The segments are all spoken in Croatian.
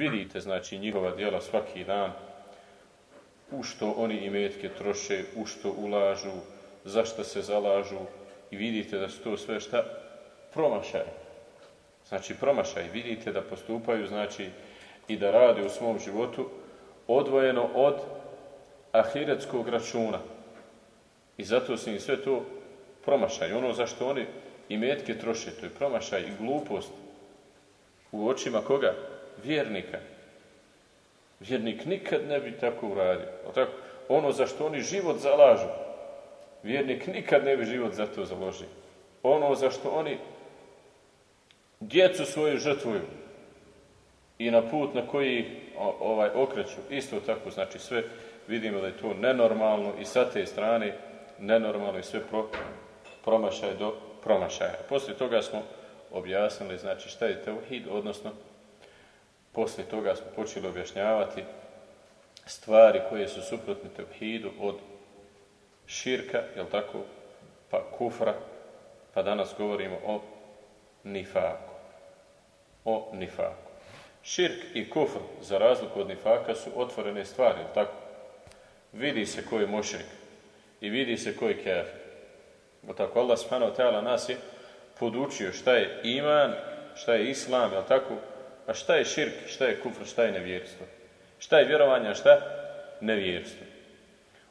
vidite znači njihova djela svaki dan, u što oni imetke troše, u što ulažu, za što se zalažu i vidite da su to sve šta promašaj. Znači promašaj, vidite da postupaju, znači i da rade u svom životu odvojeno od ahiretskog računa. I zato se im sve to promašaj. Ono za što oni i metke troše, to je promašaj i glupost u očima koga? Vjernika. Vjernik nikad ne bi tako uradio. Tako? Ono za što oni život zalažu, vjernik nikad ne bi život za to založio. Ono za što oni djecu svoju žrtvuju i na put na koji ovaj okreću, isto tako, znači sve vidimo da je to nenormalno i sa te strane nenormalno i sve pro, promašaj do promašaja. Poslije toga smo objasnili znači šta je teuhid, odnosno poslije toga smo počeli objašnjavati stvari koje su suprotne teuhidu od širka, jel tako, pa kufra, pa danas govorimo o nifaku. O nifaku. Širk i kufr, za razliku od nifaka, su otvorene stvari, jel tako? Vidi se ko je mošrik i vidi se ko je kafir. O tako, Allah subhanahu nas je podučio šta je iman, šta je islam, jel tako? A šta je širk, šta je kufr, šta je nevjerstvo? Šta je vjerovanje, a šta? Nevjerstvo.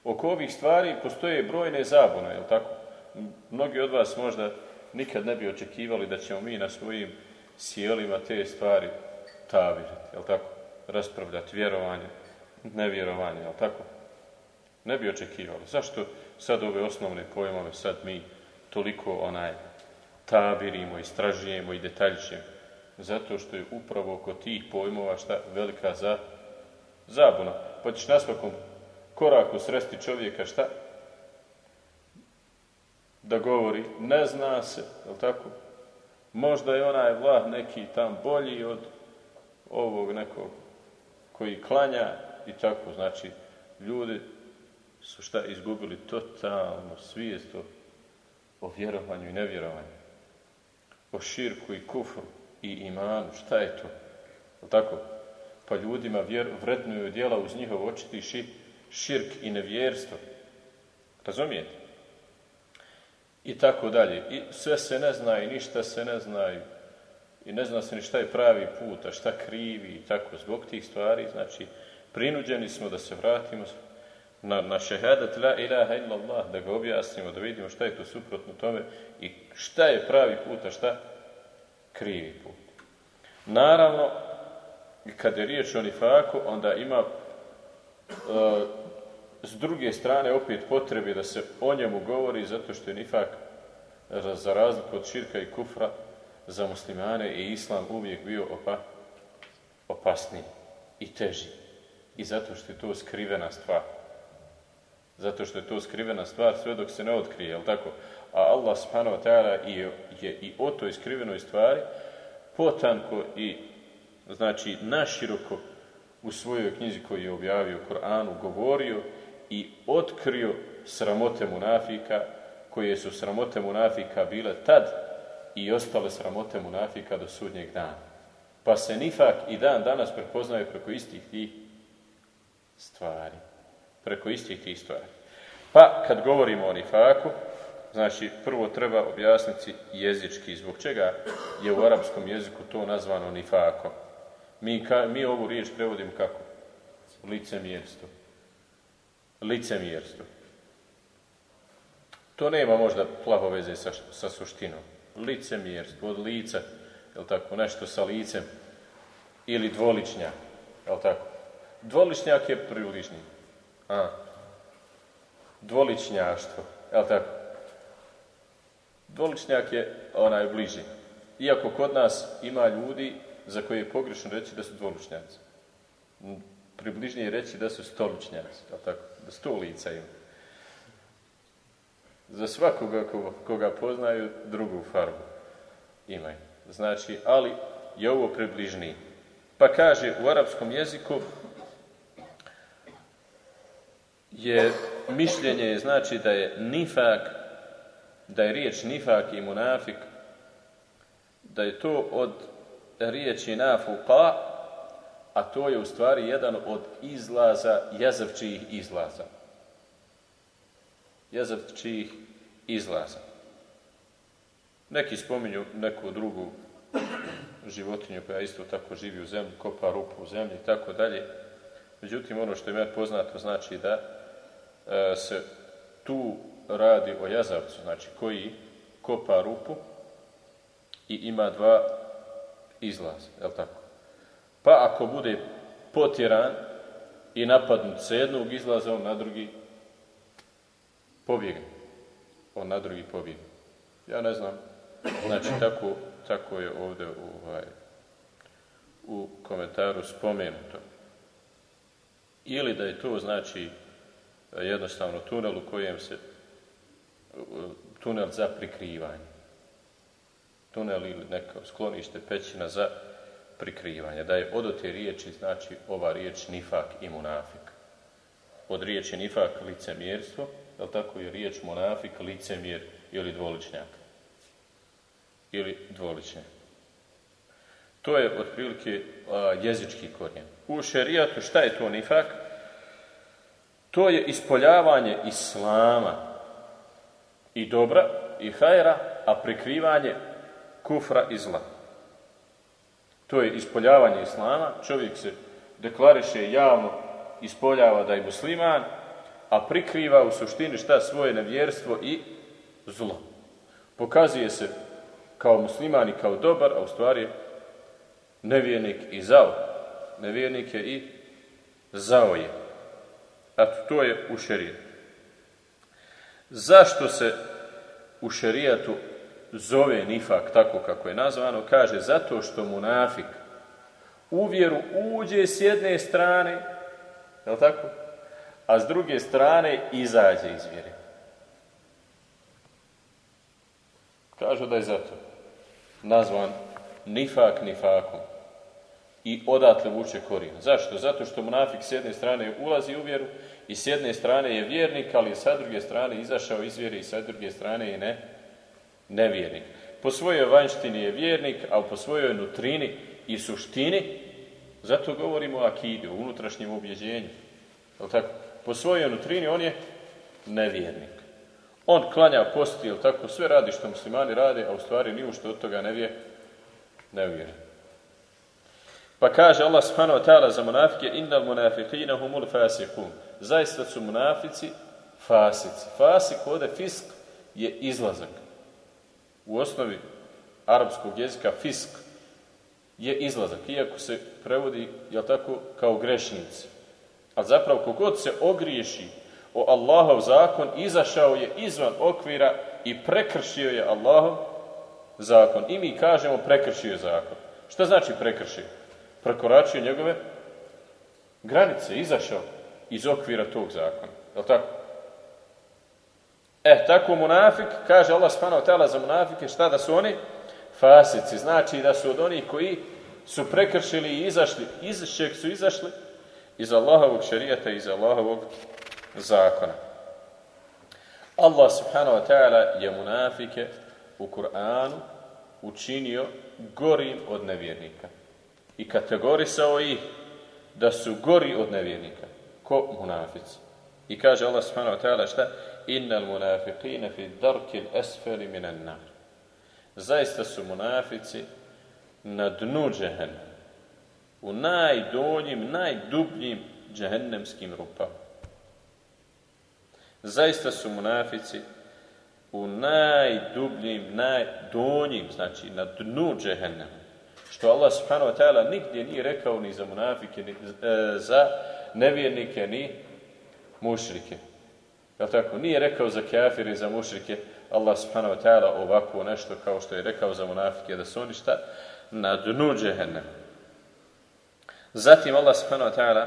Oko ovih stvari postoje brojne zabune, jel tako? Mnogi od vas možda nikad ne bi očekivali da ćemo mi na svojim sjelima te stvari tavirati, jel tako? Raspravljati vjerovanje, nevjerovanje, jel tako? Ne bi očekivali. Zašto sad ove osnovne pojmove sad mi toliko onaj tabirimo, istražujemo i detaljčujemo? Zato što je upravo oko tih pojmova šta velika za zabuna. Pa ćeš na svakom koraku sresti čovjeka šta? Da govori, ne zna se, je tako? Možda je onaj vlah neki tam bolji od ovog nekog koji klanja i tako, znači ljudi su šta izgubili totalno svijest o vjerovanju i nevjerovanju. O širku i kufru i imanu, šta je to? Tako? Pa ljudima vjer, vrednuju djela uz njihov očiti ši, širk i nevjerstvo. Razumijete? I tako dalje. I sve se ne zna i ništa se ne zna i, i ne zna se ni šta je pravi put, a šta krivi i tako. Zbog tih stvari, znači, prinuđeni smo da se vratimo na, na šehadat la ilaha illallah, da ga objasnimo, da vidimo šta je to suprotno tome i šta je pravi put, a šta krivi put. Naravno, kad je riječ o nifaku, onda ima E, s druge strane opet potrebi da se o njemu govori zato što je nifak za razliku od širka i kufra za muslimane i islam uvijek bio opa, opasniji i teži. I zato što je to skrivena stvar. Zato što je to skrivena stvar sve dok se ne otkrije, jel tako? A Allah subhanahu wa ta'ala je, i o toj skrivenoj stvari potanko i znači naširoko u svojoj knjizi koju je objavio Koranu govorio i otkrio sramote munafika koje su sramote munafika bile tad i ostale sramote munafika do sudnjeg dana. Pa se nifak i dan danas prepoznaje preko istih tih stvari. Preko istih tih stvari. Pa kad govorimo o nifaku, znači prvo treba objasniti jezički zbog čega je u arapskom jeziku to nazvano nifakom. Mi, ka, mi ovu riječ prevodimo kako? Licemjerstvo. Licemjerstvo. To nema možda plavo veze sa, sa suštinom. Licemjerstvo, od lica, je tako, nešto sa licem. Ili dvoličnjak, je tako? Dvoličnjak je približni. A. Dvoličnjaštvo, je tako? Dvoličnjak je onaj bliži. Iako kod nas ima ljudi za koje je pogrešno reći da su dvoličnjaci. Približnije je reći da su stoličnjaci, tako, da sto lica ima. Za svakoga koga poznaju drugu farbu imaju. Znači, ali je ovo približniji. Pa kaže u arapskom jeziku je mišljenje znači da je nifak, da je riječ nifak i munafik, da je to od riječi nafuka, a to je u stvari jedan od izlaza, jezavčijih izlaza. Jezavčijih izlaza. Neki spominju neku drugu životinju koja isto tako živi u zemlji, kopa rupu u zemlji i tako dalje. Međutim, ono što je meni poznato znači da e, se tu radi o jazavcu, znači koji kopa rupu i ima dva izlaza, je tako? Pa ako bude potjeran i napadnut sa jednog izlaza, on na drugi pobjegne. On na drugi pobjegne. Ja ne znam. Znači, tako, tako je ovdje ovaj, u komentaru spomenuto. Ili da je to, znači, jednostavno tunel u kojem se tunel za prikrivanje. Tunel ili neko sklonište pećina za prikrivanje. Da je od te riječi znači ova riječ nifak i munafik. Od riječi nifak licemjerstvo, je tako je riječ munafik licemjer ili dvoličnjak. Ili dvoličnjak. To je otprilike jezički korijen. U šerijatu šta je to nifak? To je ispoljavanje islama i dobra i hajra, a prikrivanje kufra i zla. To je ispoljavanje islama. Čovjek se deklariše javno, ispoljava da je musliman, a prikriva u suštini šta svoje nevjerstvo i zlo. Pokazuje se kao musliman i kao dobar, a u stvari nevjernik i zao. Nevjernik je i zao je. A to je u šerijatu. Zašto se u šerijatu zove nifak tako kako je nazvano, kaže zato što munafik u vjeru uđe s jedne strane, je tako? A s druge strane izađe iz vjere. Kažu da je zato nazvan nifak nifakom i odatle vuče korijen. Zašto? Zato što munafik s jedne strane ulazi u vjeru i s jedne strane je vjernik, ali sa druge strane izašao iz vjere i sa druge strane je ne, nevjernik. Po svojoj vanjštini je vjernik, a po svojoj nutrini i suštini, zato govorimo o akidi, o unutrašnjem ubjeđenju. Tako? Po svojoj nutrini on je nevjernik. On klanja, posti, tako, sve radi što muslimani rade, a u stvari ni u što od toga ne vje, ne Pa kaže Allah subhanahu wa ta'ala za munafike innal munafiqina humul fasiqun. Zaista su munafici fasici. Fasik ovdje fisk je izlazak u osnovi arapskog jezika fisk je izlazak, iako se prevodi, jel tako, kao grešnici. A zapravo kogod se ogriješi o Allahov zakon, izašao je izvan okvira i prekršio je Allahov zakon. I mi kažemo prekršio je zakon. Šta znači prekršio? Prekoračio njegove granice, izašao iz okvira tog zakona. Jel tako? E, tako munafik, kaže Allah subhanahu ta'ala za munafike, šta da su oni? Fasici, znači da su od onih koji su prekršili i izašli, iz čeg su izašli? Iz Allahovog šarijata, iz Allahovog zakona. Allah subhanahu wa ta'ala je munafike u Kur'anu učinio gorim od nevjernika. I kategorisao ih da su gori od nevjernika. Ko munafici. I kaže Allah subhanahu wa ta'ala šta? innal munafiqina fi darkil asfali minan nar. Zaista su munafici na dnu džehennema. U najdonjim, najdubljim džehennemskim rupama. Zaista su munafici u najdubljim, najdonjim, znači na dnu džehennema. Što Allah subhanahu wa ta'ala nigdje nije rekao ni za munafike, ni e, za nevjernike, ni mušrike. Jel tako? Nije rekao za kafir i za mušrike Allah subhanahu wa ta'ala ovako nešto kao što je rekao za munafike da su oni šta? Na dnu džehennem. Zatim Allah subhanahu wa ta'ala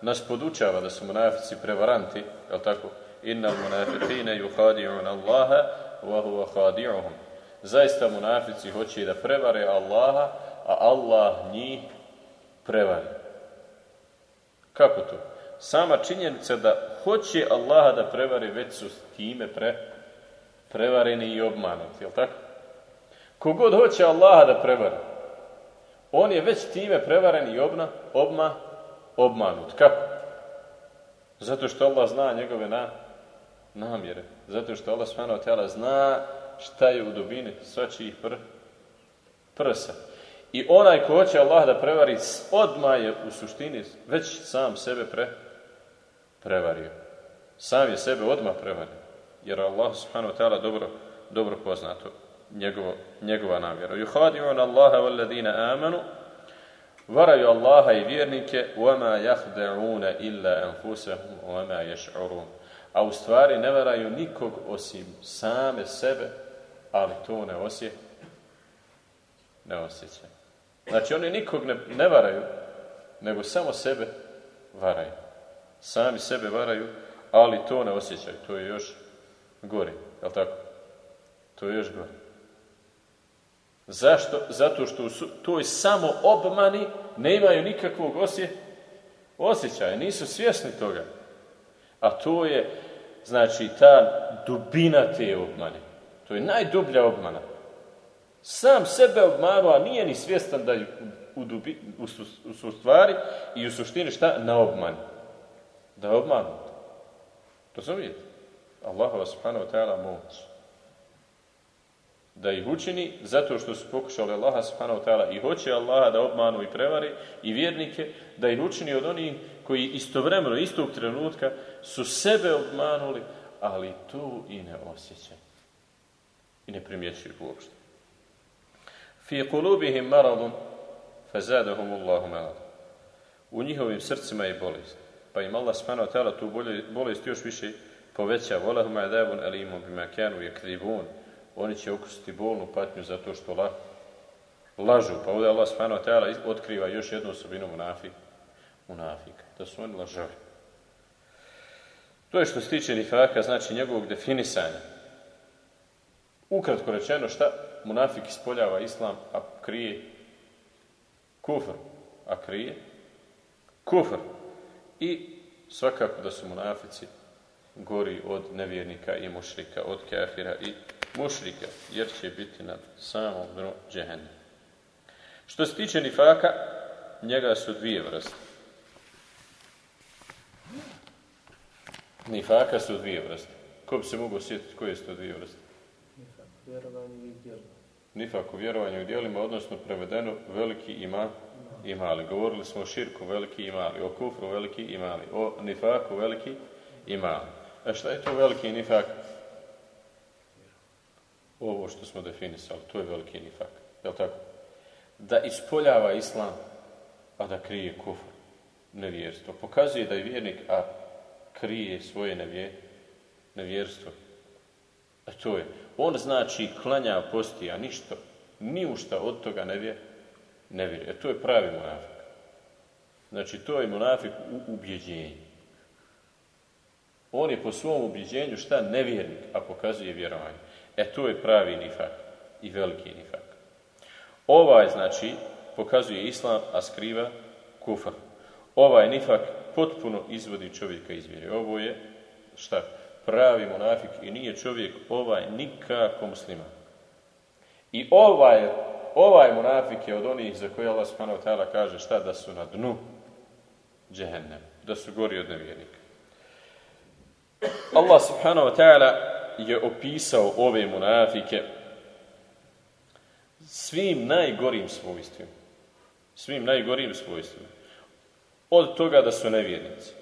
nas podučava da su munafici prevaranti, jel tako? Inna munafiqine yuhadi'un Allaha wa huwa khadi'uhum. Zaista munafici hoće da prevare Allaha, a Allah njih prevari. Kako to? Sama činjenica da hoće Allaha da prevari, već su time pre, prevareni i obmanuti, jel tako? Kogod hoće Allaha da prevari, On je već time prevaren i obna, obma, obmanut. Kako? Zato što Allah zna njegove na, namjere. Zato što Allah zna šta je u dubini svačijih pr, prsa. I onaj ko hoće Allah da prevari, odmah je u suštini već sam sebe pre, prevario. Sam je sebe odmah prevario. Jer Allah subhanahu wa ta'ala dobro, dobro poznato njegovo, njegova namjera. Yuhadi'un Allaha walladina amanu varaju Allaha i vjernike وَمَا يَحْدَعُونَ إِلَّا أَنفُسَهُمْ وَمَا يَشْعُرُونَ A u stvari ne varaju nikog osim same sebe, ali to ne osje, ne osjećaju. Znači oni nikog ne, ne varaju, nego samo sebe varaju. Sami sebe varaju, ali to ne osjećaju. To je još gori. Je tako? To je još gori. Zašto? Zato što u toj samo obmani ne imaju nikakvog osje, osjećaja. Nisu svjesni toga. A to je, znači, ta dubina te obmane. To je najdublja obmana. Sam sebe obmanuo, a nije ni svjestan da je u, dubi, u, stvari i u suštini šta? Na obman. Da je obmanut. Razumijete? Allahu subhanahu wa ta'ala moć. Da ih učini zato što su pokušali Allaha subhanahu wa ta'ala i hoće Allaha da obmanu i prevari i vjernike, da ih učini od onih koji istovremeno, istog trenutka su sebe obmanuli, ali tu i ne osjećaju. I ne primjećuju uopšte. Fi kulubihim maradun fazadahum Allahu marad. U njihovim srcima je bolest. Pa im Allah subhanahu wa tu bolest još više poveća. Volahum adabun alimun bima kanu yakdhibun. Oni će okusiti bolnu patnju zato što la, lažu. Pa ovdje Allah ta'ala otkriva još jednu osobinu munafika. munafika. Da su oni lažovi. To je što se tiče nifaka, znači njegovog definisanja. Ukratko rečeno, šta munafik ispoljava islam, a krije kufr, a krije kufr. I svakako da su munafici gori od nevjernika i mušrika, od kafira i mušrika, jer će biti na samom dnu džehenne. Što se tiče nifaka, njega su dvije vrste. Nifaka su dvije vrste. Ko bi se mogao sjetiti koje su dvije vrste? Vjerovanju i djelima. Nifak u vjerovanju i djelima, odnosno prevedeno veliki ima i mali. Govorili smo o širku veliki i mali, o kufru veliki i mali, o nifaku veliki i mali. E šta je to veliki nifak? Ovo što smo definisali, to je veliki nifak. Je tako? Da ispoljava islam, a da krije kufr, nevjerstvo. Pokazuje da je vjernik, a krije svoje nevje, nevjerstvo. A to je. On znači klanja posti, a ništa, ni u šta od toga ne vjeruje. Ne vjeruje. E to je pravi monafik. Znači to je monafik u ubjeđenju. On je po svom ubjeđenju šta nevjernik, a pokazuje vjerovanje. E to je pravi nifak i veliki nifak. Ovaj znači pokazuje islam, a skriva kufar. Ovaj nifak potpuno izvodi čovjeka iz vjere. Ovo je šta? Pravi monafik i nije čovjek ovaj nikako musliman. I ovaj, ovaj monafik je od onih za koje Allah subhanahu wa kaže šta da su na dnu džehennem, da su gori od nevjernika. Allah subhanahu wa ta'ala je opisao ove monafike svim najgorim svojstvima. Svim najgorim svojstvima. Od toga da su nevjernici.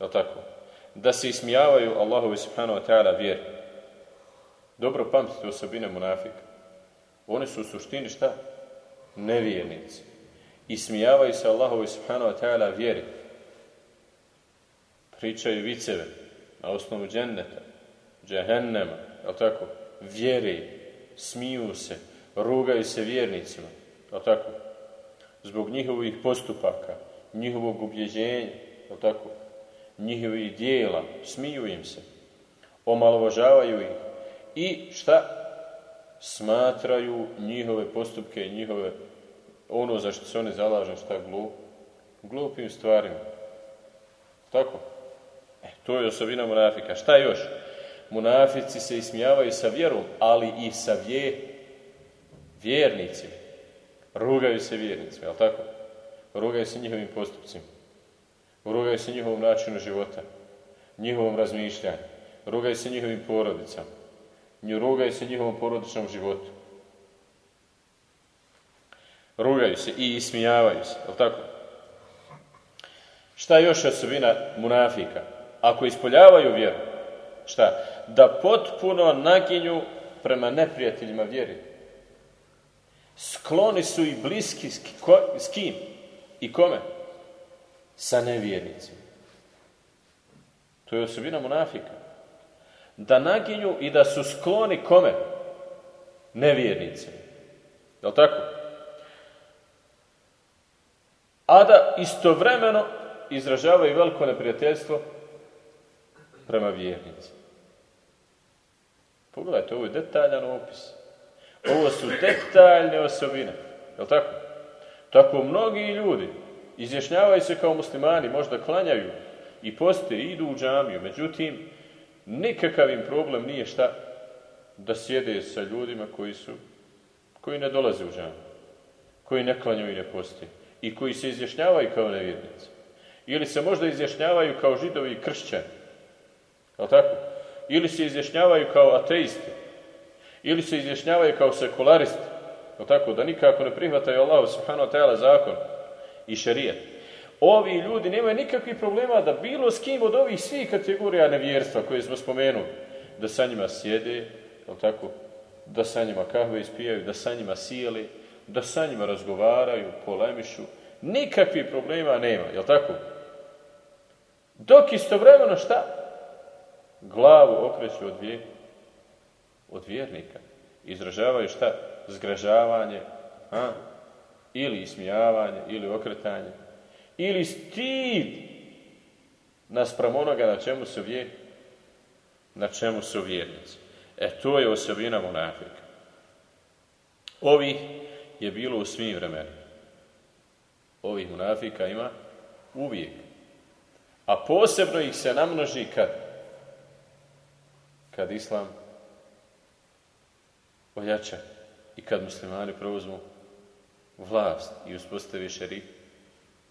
Je tako? Da se ismijavaju Allahu subhanahu wa ta'ala vjeri. Dobro pamtite osobine munafika. Oni su u suštini šta? Nevjernici. Ismijavaju se Allahu subhanahu wa ta'ala vjeri. Pričaju viceve na osnovu dženneta, džehennema, je tako? Vjeri, smiju se, rugaju se vjernicima, je tako? Zbog njihovih postupaka, njihovog ubjeđenja, je tako? Njihovih dijela, smiju im se, omalovažavaju ih i šta? Smatraju njihove postupke i njihove ono za što se oni zalažu šta glup, glupim stvarima. Tako? E, to je osobina munafika. Šta još? Munafici se ismijavaju sa vjerom, ali i sa vje, vjernicima. Rugaju se vjernicima, jel tako? Rugaju se njihovim postupcima. Rugaju se njihovom načinu života, njihovom razmišljanju. Rugaju se njihovim porodicama. Rugaju se njihovom porodičnom životu. Rugaju se i ismijavaju se, jel tako? Šta još osobina munafika? Ako ispoljavaju vjeru, šta? Da potpuno naginju prema neprijateljima vjeri. Skloni su i bliski s kim? I kome? Sa nevjernicima. To je osobina munafika. Da naginju i da su skloni kome? Nevjernicima. Je tako? A da istovremeno izražavaju veliko neprijateljstvo prema vjernicima. Pogledajte, ovo je detaljan opis. Ovo su detaljne osobine. Je tako? Tako mnogi ljudi izjašnjavaju se kao muslimani, možda klanjaju i poste i idu u džamiju. Međutim, nikakav im problem nije šta da sjede sa ljudima koji su koji ne dolaze u džamiju, koji ne klanjaju i ne poste i koji se izjašnjavaju kao nevjernici. Ili se možda izjašnjavaju kao židovi i kršćani. Je tako? Ili se izjašnjavaju kao ateisti. Ili se izjašnjavaju kao sekularisti. Je tako? Da nikako ne prihvataju Allah subhanahu wa ta'ala zakon i šarijet. Ovi ljudi nemaju nikakvih problema da bilo s kim od ovih svih kategorija nevjerstva koje smo spomenuli, da sa njima sjede, je tako? Da sa njima kahve ispijaju, da sa njima sijeli, da sa njima razgovaraju, polemišu. Nikakvih problema nema, jel tako? Dok istovremeno šta? Glavu okreću od, vje, od vjernika. Izražavaju šta? Zgražavanje, a? Ili ismijavanje, ili okretanje, ili stid naspram onoga na čemu su vje, na čemu su vjernici. E, to je osobina monafika. Ovih je bilo u svim vremenima. Ovih munafika ima uvijek. A posebno ih se namnoži kad? Kad Islam ojača i kad muslimani preuzmu vlast i uspostavi šeri,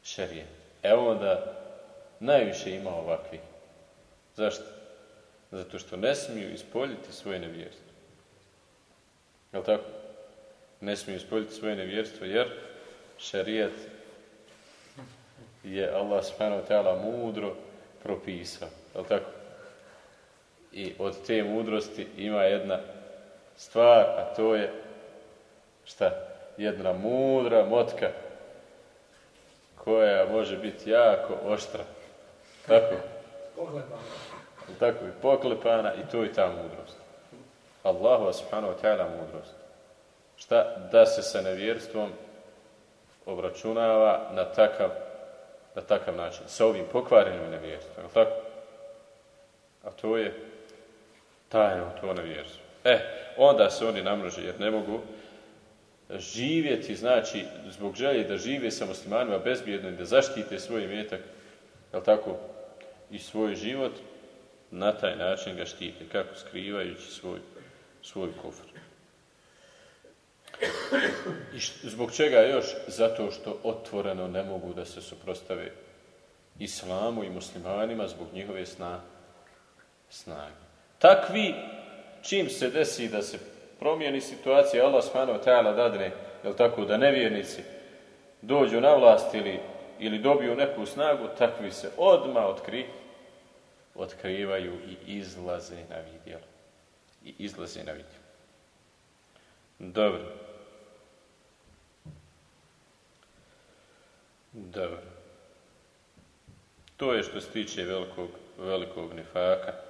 šerije. Evo onda najviše ima ovakvi. Zašto? Zato što ne smiju ispoljiti svoje nevjerstvo. Je tako? Ne smiju ispoljiti svoje nevjerstvo jer šarijat je Allah subhanahu mudro propisao. Je tako? I od te mudrosti ima jedna stvar, a to je šta? Jedna mudra motka koja može biti jako oštra. Tako? Poklepana. Tako i poklepana i to je ta mudrost. Allahu subhanahu wa ta'ala mudrost. Šta? Da se sa nevjerstvom obračunava na takav na takav način, sa ovim pokvarenim nevjerstvom, je tako? A to je tajno to nevjerstvo. E, onda se oni namnože, jer ne mogu živjeti, znači, zbog želje da žive sa muslimanima bezbjedno i da zaštite svoj metak, je tako, i svoj život, na taj način ga štite, kako skrivajući svoj, svoj kufr. I zbog čega još? Zato što otvoreno ne mogu da se suprostave islamu i muslimanima zbog njihove sna, snage. Takvi, čim se desi da se promijeni situacija, Allah subhanahu ta'ala dadne, jel tako, da nevjernici dođu na vlast ili, ili dobiju neku snagu, takvi se odma otkri, otkrivaju i izlaze na vidjelo. I izlaze na vidjelo. Dobro. Dobro. To je što se tiče velikog, velikog nifaka.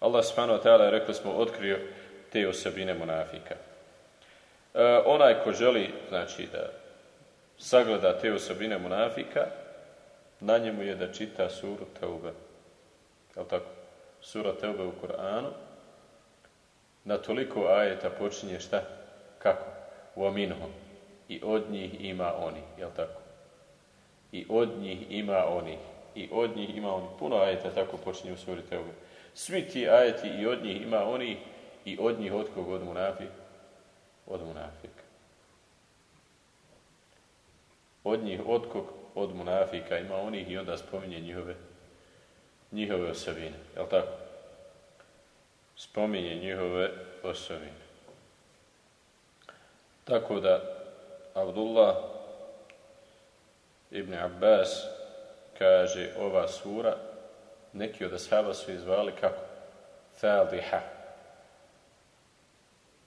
Allah subhanahu wa ta'ala, rekli smo, otkrio te osobine monafika. E, onaj ko želi, znači, da sagleda te osobine monafika, na njemu je da čita suru Teube. Je tako? Sura Teube u Koranu. Na toliko ajeta počinje šta? Kako? U aminhom i od njih ima oni, jel tako? I od njih ima oni. I od njih ima oni. Puno ajeta tako počinje u suri Teube. Svi ti ajeti i od njih ima oni i od njih od kog od munafik? Od munafika. Od njih, od kog? Od munafika ima onih i onda spominje njihove, njihove osobine. Jel tako? Spominje njihove osobine. Tako da Abdullah ibn Abbas kaže ova sura neki od ashaba su izvali kako? Thadiha.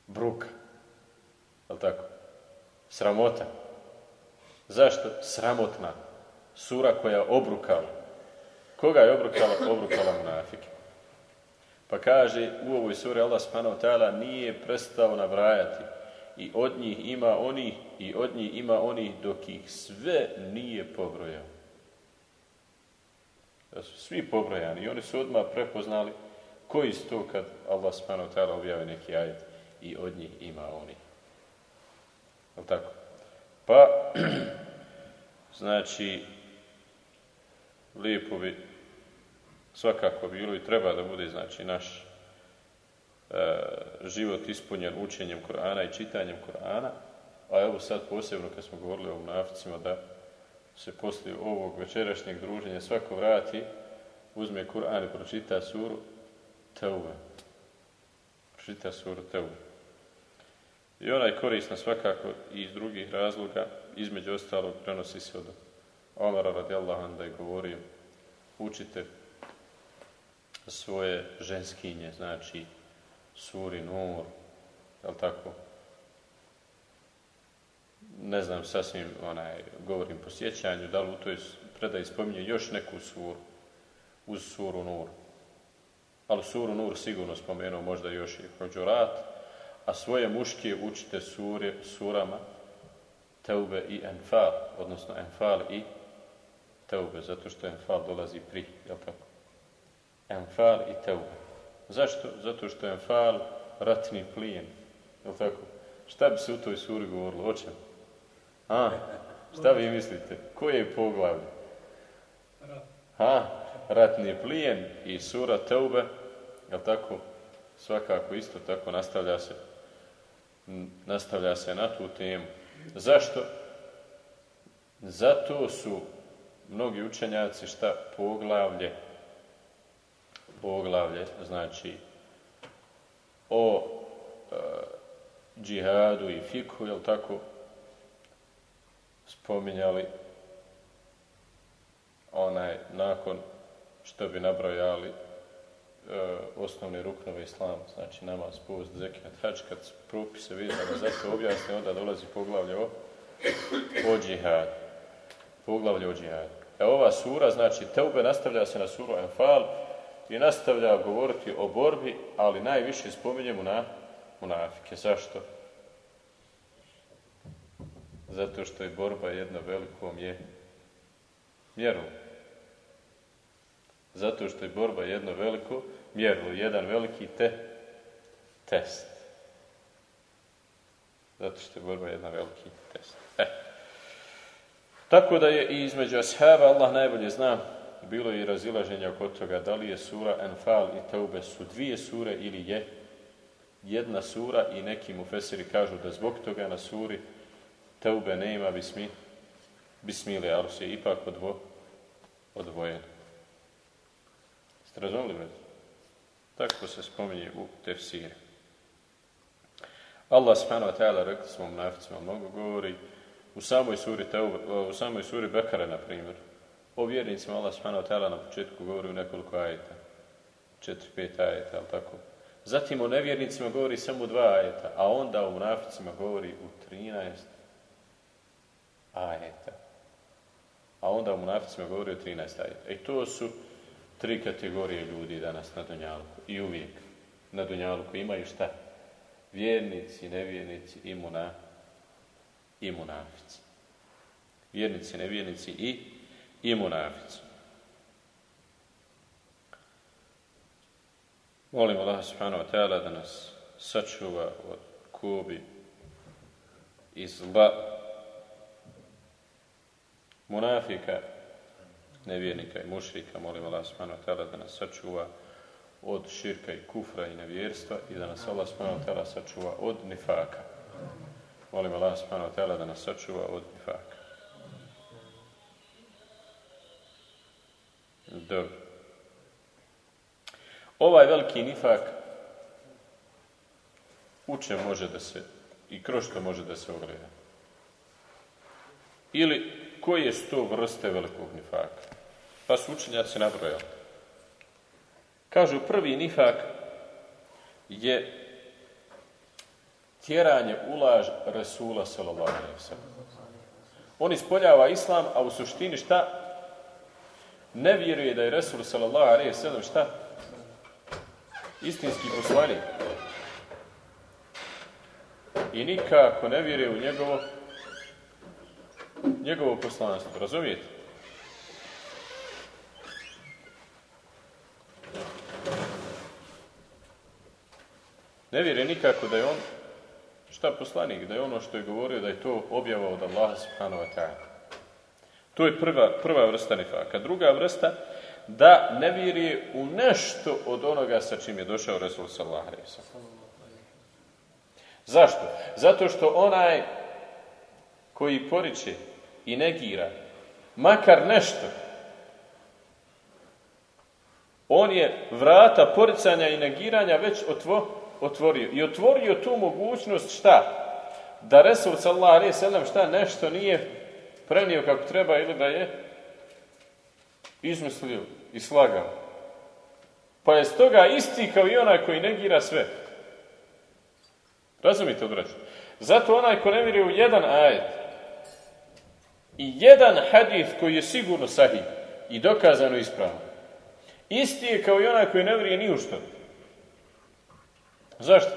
Bruka. Je tako? Sramota. Zašto? Sramotna. Sura koja obrukala. Koga je obrukala? Obrukala munafike. Pa kaže u ovoj suri Allah subhanahu ta'ala nije prestao nabrajati i od njih ima oni i od njih ima oni dok ih sve nije pobrojao. Svi pobrojani i oni su odmah prepoznali koji su to kad Allah subhanahu ta'ala objavi neki ajet i od njih ima oni. Je tako? Pa, znači, lijepo bi svakako bilo i treba da bude, znači, naš e, život ispunjen učenjem Korana i čitanjem Korana, a evo sad posebno kad smo govorili o munaficima da se poslije ovog večerašnjeg druženja svako vrati, uzme Kur'an i pročita suru Teube. Pročita suru Teube. I ona je korisna svakako i iz drugih razloga, između ostalog prenosi se od Omara radijallahu da je govorio učite svoje ženskinje, znači suri Nur, jel tako? Ne znam sasvim, onaj, govorim po sjećanju, da li u toj predaji spominje još neku suru, uz suru Nur. Ali suru Nur sigurno spomenuo možda još i Hođurat, a svoje muške učite sure, surama Teube i Enfal, odnosno Enfal i Teube, zato što Enfal dolazi pri, jel tako? Enfal i Teube. Zašto? Zato što je Enfal ratni plijen, jel tako? Šta bi se u toj suri govorilo? O? A, šta vi mislite? Koje je poglavlje? Ha, ratni plijen i sura Teube, jel tako? Svakako isto tako nastavlja se nastavlja se na tu temu. Zašto? Zato su mnogi učenjaci šta poglavlje poglavlje, znači o e, džihadu i fiku, jel tako, spominjali onaj nakon što bi nabrojali e, osnovne ruknove islama, znači namaz, post, zekat, hač, kad propise vezano za to objasne, onda dolazi poglavlje o, o džihadu. Poglavlje o džihadu. E ova sura, znači Teube nastavlja se na suru Enfal i nastavlja govoriti o borbi, ali najviše spominjemo na munafike. Zašto? Zato što je borba jedno velikom je mjerilo. Zato što je borba jedno veliko mjerilo, jedan veliki te, test. Zato što je borba jedan veliki test. E. Tako da je i između ashaba, Allah najbolje zna, bilo je i razilaženja oko toga da li je sura Enfal i Teube su dvije sure ili je jedna sura i neki mu fesiri kažu da zbog toga na suri Teube ne ima bismi, bismile, ali se ipak odvo, odvojen. Ste razumili me? Tako se spominje u tefsiri. Allah subhanahu wa ta'ala, rekli smo naficima, mnogo govori u samoj suri, Teube, u samoj suri Bekare, na primjer, O vjernicima Allah subhanahu wa na početku govori u nekoliko ajeta. Četiri, pet ajeta, ali tako? Zatim o nevjernicima govori samo dva ajeta, a onda o munaficima govori u 13 ajeta. A onda o munaficima govori u 13 ajeta. I to su tri kategorije ljudi danas na Dunjaluku. I uvijek na Dunjaluku imaju šta? Vjernici, nevjernici i, muna, i munafici. Vjernici, nevjernici i i munafici. Molim Allah subhanahu wa ta'ala da nas sačuva od kubi i zla munafika, nevjernika i mušrika, molim Allah subhanahu ta'ala da nas sačuva od širka i kufra i nevjerstva i da nas Allah subhanahu ta'ala sačuva od nifaka. Molim Allah subhanahu ta'ala da nas sačuva od nifaka. Dobro. Ovaj veliki nifak uče može da se i kroz što može da se ogleda. Ili koje su to vrste velikog nifaka? Pa su učenjaci nabrojali. Kažu, prvi nifak je tjeranje ulaž Resula sallallahu. On ispoljava islam, a u suštini šta? Ne vjeruje da je Resul sallallahu sallam šta? Istinski poslanik. I nikako ne vjeruje u njegovo njegovo poslanstvo. Razumijete? Ne vjeruje nikako da je on šta poslanik, da je ono što je govorio, da je to objava od Allaha subhanahu wa ta'ala. To je prva, prva vrsta nifaka. Druga vrsta, da ne vjeruje u nešto od onoga sa čim je došao Resul sallallahu alaihi. Zašto? Zato što onaj koji poriče i negira, makar nešto, on je vrata poricanja i negiranja već otvo, otvorio. I otvorio tu mogućnost šta? Da Resul sallallahu alaihi sallam šta nešto nije prenio kako treba ili da je izmislio i slagao. Pa je stoga isti kao i onaj koji negira sve. Razumite odrađu? Zato onaj ko ne vjeruje u jedan ajet i jedan hadith koji je sigurno sahih i dokazano ispravno, isti je kao i onaj koji ne vjeruje ni u što. Zašto?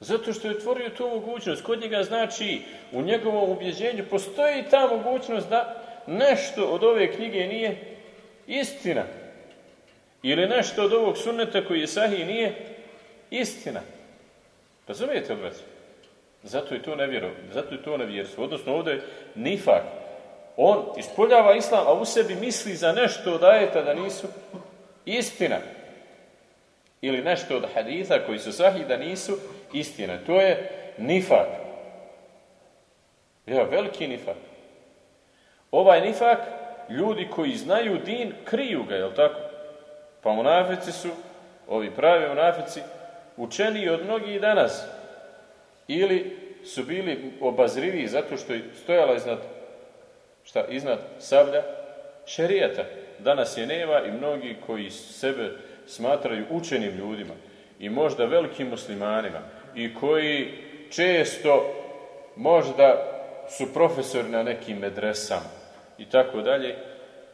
Zato što je otvorio tu mogućnost. Kod njega znači, u njegovom ubjeđenju postoji ta mogućnost da nešto od ove knjige nije istina. Ili nešto od ovog sunneta koji je sahih nije istina. Razumijete, obrac? Zato je to nevjero, zato je to nevjerstvo. Odnosno ovdje je nifak. On ispoljava islam, a u sebi misli za nešto od ajeta da nisu istina ili nešto od haditha koji su sahih da nisu istina. To je nifak. Ja, veliki nifak. Ovaj nifak, ljudi koji znaju din, kriju ga, jel tako? Pa munafici su, ovi pravi munafici, učeniji od mnogih danas. Ili su bili obazrivi zato što je stojala iznad, šta, iznad sablja šerijata. Danas je nema i mnogi koji sebe smatraju učenim ljudima i možda velikim muslimanima i koji često možda su profesori na nekim medresama i tako dalje,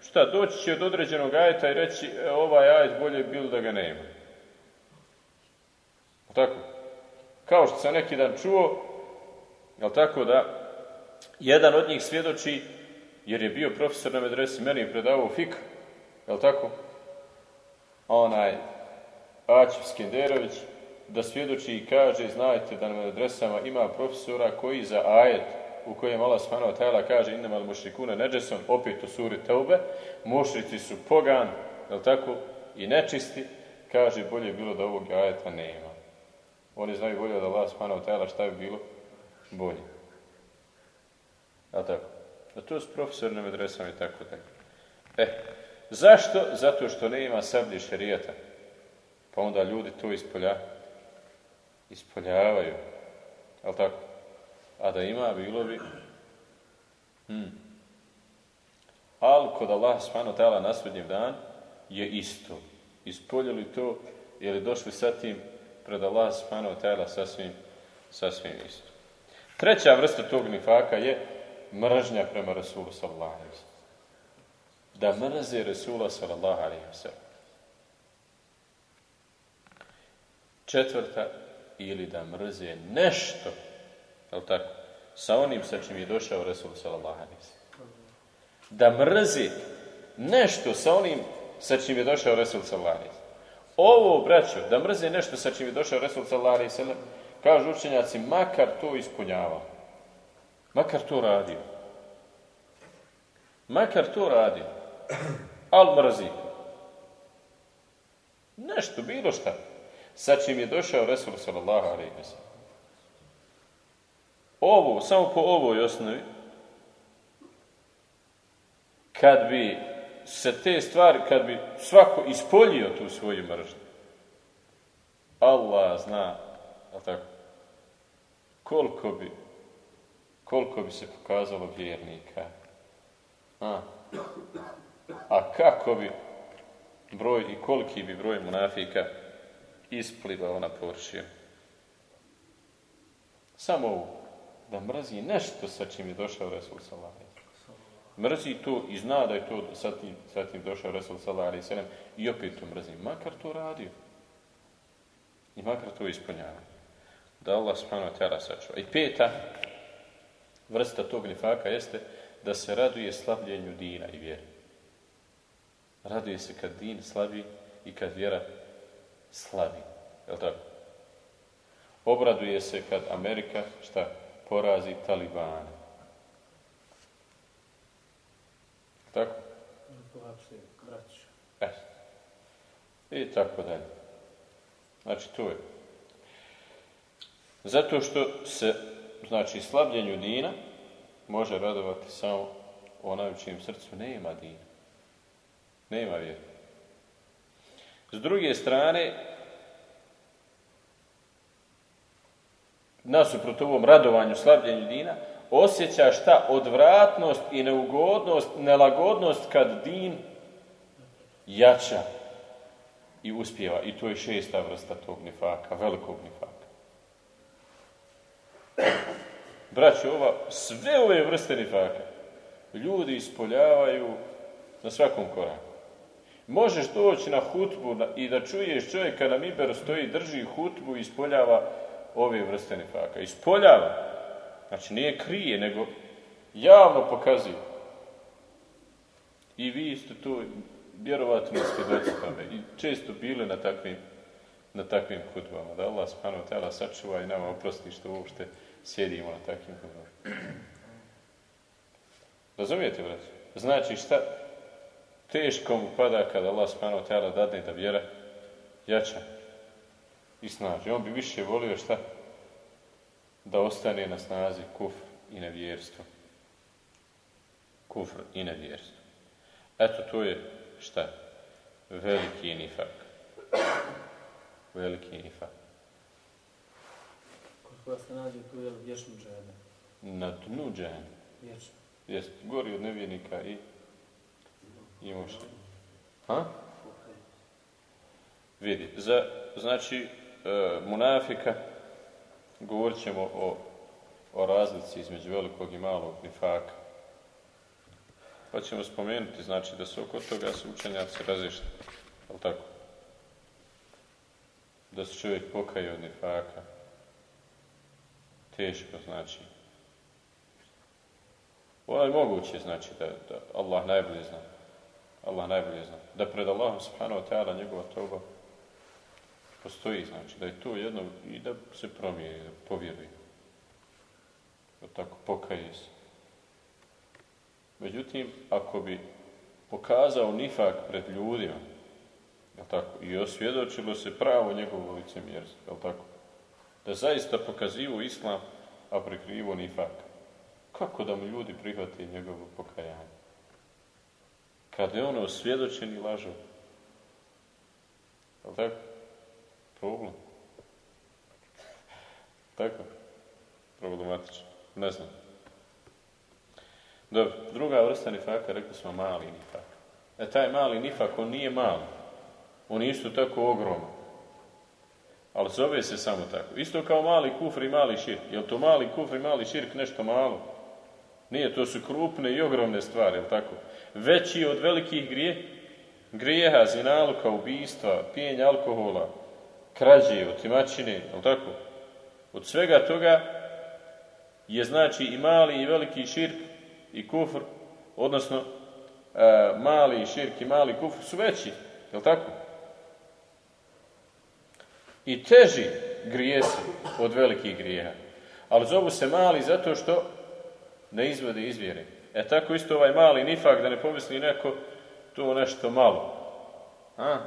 šta, doći će od određenog ajeta i reći e, ovaj ajet bolje bilo da ga nema. Tako? Kao što sam neki dan čuo, jel tako da, jedan od njih svjedoči, jer je bio profesor na medresi, meni je predavao fik, jel tako? onaj Ačif Skenderović da svjedoči i kaže, znajte da na adresama ima profesora koji za ajet u kojem Allah subhanahu wa kaže innama al mušrikuna neđesom, opet u suri Teube, mušrici su pogan, je tako, i nečisti, kaže, bolje bilo da ovog ajeta nema. Oni znaju bolje od Allah subhanahu wa šta bi bilo bolje. Je tako? A to su profesori na medresama i tako tako. E, Zašto? Zato što ne ima sablje šerijata. Pa onda ljudi to ispolja, ispoljavaju. Ali tako? A da ima, bilo bi... Hmm. Ali kod Allah subhanahu ta'ala na dan je isto. Ispoljili to ili došli sa tim pred Allah subhanahu ta'ala sasvim, sasvim isto. Treća vrsta tog nifaka je mržnja prema Rasulu sallallahu alaihi da mrze Resula sallallahu alaihi wa. Četvrta, ili da mrze nešto, je tako, sa onim sa čim je došao Resul sallallahu alaihi wa. Da mrze nešto sa onim sa čim je došao Resul sallallahu wa. Ovo, braćo, da mrze nešto sa čim je došao Resul sallallahu kažu učenjaci, makar to ispunjavao. Makar to radio. Makar to radio al mrzi. Nešto, bilo šta. Sa čim je došao Resul sallallahu sallam. Ovo, samo po ovoj osnovi, kad bi se te stvari, kad bi svako ispoljio tu svoju mržnju, Allah zna, a tako, koliko bi, koliko bi se pokazalo vjernika. A, a kako bi broj i koliki bi broj munafika isplivao na površinu. Samo ovo, da mrzi nešto sa čim je došao Resul Sallallahu Mrzi to i zna da je to sa tim, sa tim došao Resul Sallallahu i opet to mrzi, makar to radio. I makar to ispunjava. Da Allah subhanahu wa sačuva. I peta vrsta tog nifaka jeste da se raduje slabljenju dina i vjere. Raduje se kad din slabi i kad vjera slabi. Je tako? Obraduje se kad Amerika šta porazi Talibane. Tako? E. I tako dalje. Znači, to je. Zato što se, znači, slabljenju dina može radovati samo onaj u čijem srcu nema dina. Nema vjere. S druge strane, nasuprot ovom radovanju, slabljenju dina, osjeća šta? Odvratnost i neugodnost, nelagodnost kad din jača i uspjeva. I to je šesta vrsta tog nifaka, velikog nifaka. Braći, ova, sve ove vrste nifaka ljudi ispoljavaju na svakom koraku. Možeš doći na hutbu i da čuješ čovjeka na miberu stoji, drži hutbu i ispoljava ove vrste nifaka. Ispoljava. Znači nije krije, nego javno pokazuje. I vi ste tu vjerovatno svjedoci tome i često bili na takvim, na takvim hutbama. Da Allah wa ta'ala sačuva i nama oprosti što uopšte sjedimo na takvim hutbama. Razumijete, brać? Znači šta? Teško mu pada kada Allah wa ta'ala dadne da vjera jača i snaži. On bi više volio šta? Da ostane na snazi kufr i nevjerstvo. Kufr i nevjerstvo. Eto, to je šta? Veliki nifak. Veliki nifak. Koja se nađe tu je vječnu džene. Na dnu džene. Vječno. Jest, gori od nevjernika i i Ha? Vidi, za, znači, e, munafika, govorit ćemo o, o razlici između velikog i malog nifaka. Pa ćemo spomenuti, znači, da su oko toga se učenjaci razišli. Ali tako? Da se čovjek pokaje od nifaka. Teško, znači. Ovo je moguće, znači, da, da Allah najbolje zna. Allah najbolje zna. Da pred Allahom subhanahu wa ta'ala njegova toba postoji, znači, da je to jedno i da se promijeni, da povjeruje. Tako pokaje se. Međutim, ako bi pokazao nifak pred ljudima, jel tako, i osvjedočilo se pravo njegovo licemjerstvo, jel tako, da zaista pokazivo islam, a prikrivo nifak. Kako da mu ljudi prihvati njegovo pokajanje? Kad je ono osvjedočen i lažo. Jel tako? Problem. Tako? Problematično. Ne znam. Dobro, druga vrsta nifaka, rekli smo mali nifak. E taj mali nifak, on nije mali. On je isto tako ogroman. Ali zove se samo tako. Isto kao mali kufr i mali širk. Je to mali kufr i mali širk nešto malo? Nije, to su krupne i ogromne stvari, jel tako? Veći od velikih grije, grijeha, zinaluka, ubijstva, pijenja alkohola, krađe, otimačine, jel tako? Od svega toga je znači i mali i veliki širk i kufr, odnosno e, mali širk i mali kufr su veći, jel tako? I teži grijesi od velikih grijeha. Ali zovu se mali zato što ne izvode izvjere. E tako isto ovaj mali nifak, da ne pomisli neko, to nešto malo. A,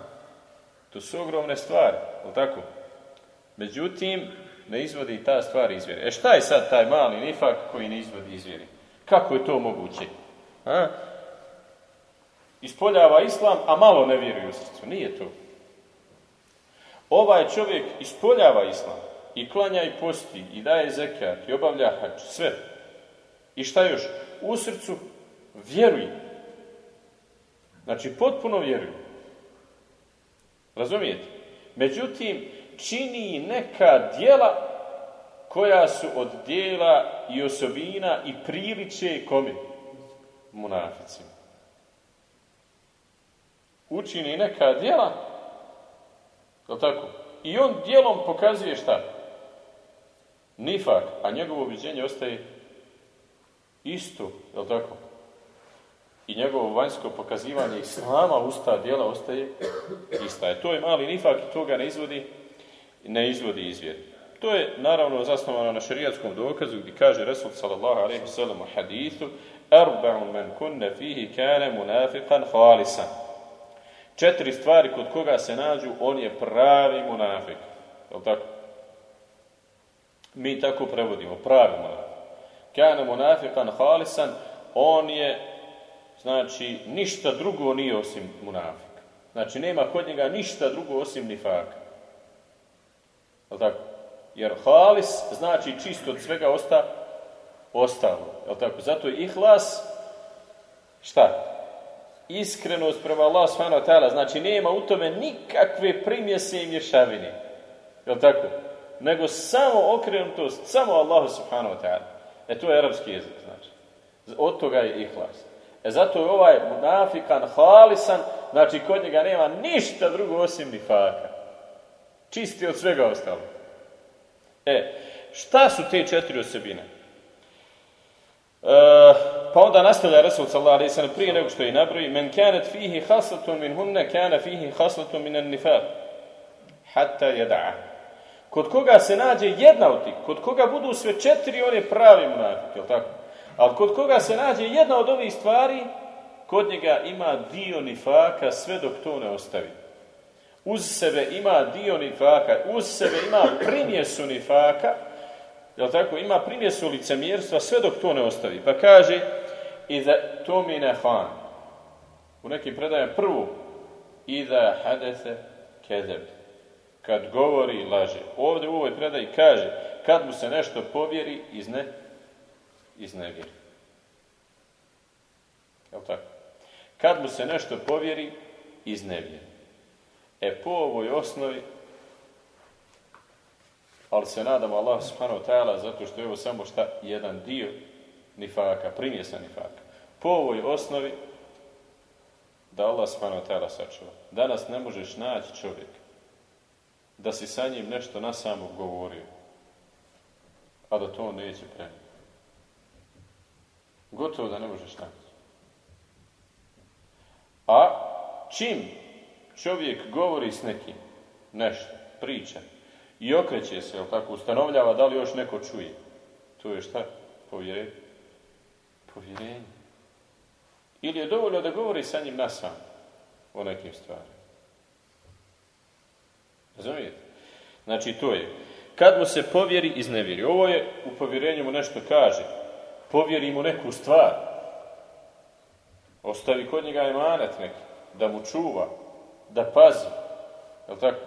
to su ogromne stvari, je tako? Međutim, ne izvodi ta stvar izvjere. E šta je sad taj mali nifak koji ne izvodi izvjere? Kako je to moguće? A? ispoljava islam, a malo ne vjeruje u srcu. Nije to. Ovaj čovjek ispoljava islam i klanja i posti i daje zekat i obavlja hač, sve. I šta još? U srcu vjeruje. Znači, potpuno vjeruje. Razumijete? Međutim, čini neka dijela koja su od dijela i osobina i priliče kome? Munaficima. Učini neka dijela, je tako? I on dijelom pokazuje šta? Nifak, a njegovo uviđenje ostaje isto, je tako? I njegovo vanjsko pokazivanje islama, usta, dijela ostaje ista. Je. To je mali nifak i toga ne izvodi, ne izvodi izvjer. To je naravno zasnovano na šerijatskom dokazu gdje kaže Resul sallallahu alaihi sallam u hadithu Arba'un men kunne fihi kane munafiqan halisan. Četiri stvari kod koga se nađu, on je pravi munafik. Je tako? Mi tako prevodimo, pravi munafik. Kane munafiqan halisan, on je, znači, ništa drugo nije osim munafik. Znači, nema kod njega ništa drugo osim nifaka. Je tako? Jer halis znači čisto od svega osta, ostalo. Je tako? Zato je ihlas šta? Iskrenost prema Allah subhanahu Znači nema u tome nikakve primjese i mješavine. Je tako? Nego samo okrenutost, samo Allahu subhanahu wa ta'ala. E to je arapski jezik, znači. Od toga je ihlas. E zato je ovaj munafikan, halisan, znači kod njega nema ništa drugo osim nifaka. Čisti od svega ostalo. E, šta su te četiri osobine? E, pa onda nastavlja Rasul sallallahu alaihi sallam prije nego što je nabroji men kanet fihi haslatun min hunne kana fihi haslatun min an nifar hatta yada'a kod koga se nađe jedna od tih kod koga budu sve četiri on je pravi munafik, je tako? Ali kod koga se nađe jedna od ovih stvari kod njega ima dio nifaka sve dok to ne ostavi uz sebe ima dio nifaka, uz sebe ima primjesu nifaka, jel tako, ima primjesu licemjerstva sve dok to ne ostavi. Pa kaže, i da to mi ne han. U nekim predajem prvu, i da hadese kezeb. Kad govori, laže. Ovdje u ovoj predaji kaže, kad mu se nešto povjeri, izne, iznevjeri. Jel tako? Kad mu se nešto povjeri, iznevjeri. E po ovoj osnovi, ali se nadamo Allah subhanahu ta'ala zato što je ovo samo šta jedan dio nifaka, primjesan nifaka. Po ovoj osnovi da Allah subhanahu ta'ala sačuva. Danas ne možeš naći čovjek da si sa njim nešto na samog govorio, a da to neće prenijeti. Gotovo da ne možeš naći. A čim čovjek govori s nekim, nešto, priča, i okreće se, jel tako, ustanovljava da li još neko čuje. To je šta? Povjerenje. Povjerenje. Ili je dovoljno da govori sa njim nasam o nekim stvarima. Razumijete? Znači, to je. Kad mu se povjeri, iznevjeri. Ovo je, u povjerenju mu nešto kaže. Povjeri mu neku stvar. Ostavi kod njega emanet neki. Da mu čuva da pazi. Je tako?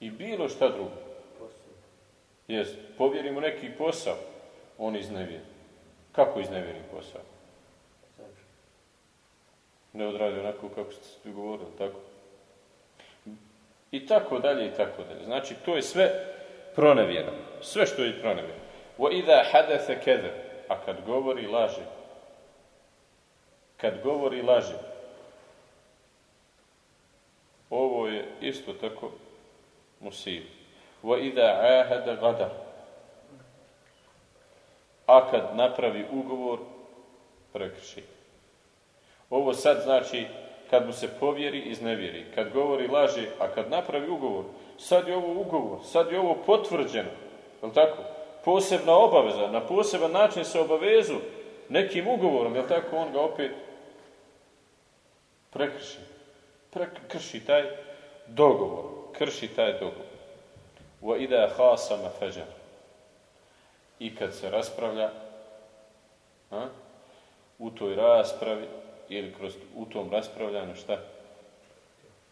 I bilo šta drugo. Jes, povjeri mu neki posao, on iznevjeri. Kako iznevjeri posao? Ne odradi onako kako ste govorili, tako? I tako dalje, i tako dalje. Znači, to je sve pronevjera. Sve što je pronevjera. Idha hadatha kada, a kad govori laže. Kad govori laže. Ovo je isto tako musib. Wa idha ahada gadar. A kad napravi ugovor, prekrši. Ovo sad znači kad mu se povjeri, iznevjeri. Kad govori laže, a kad napravi ugovor, sad je ovo ugovor, sad je ovo potvrđeno. Je tako? Posebna obaveza, na poseban način se obavezu nekim ugovorom, je tako? On ga opet prekrši krši taj dogovor. Krši taj dogovor. Wa ida hasama fajar. I kad se raspravlja, a, u toj raspravi ili kroz, u tom raspravljanju šta?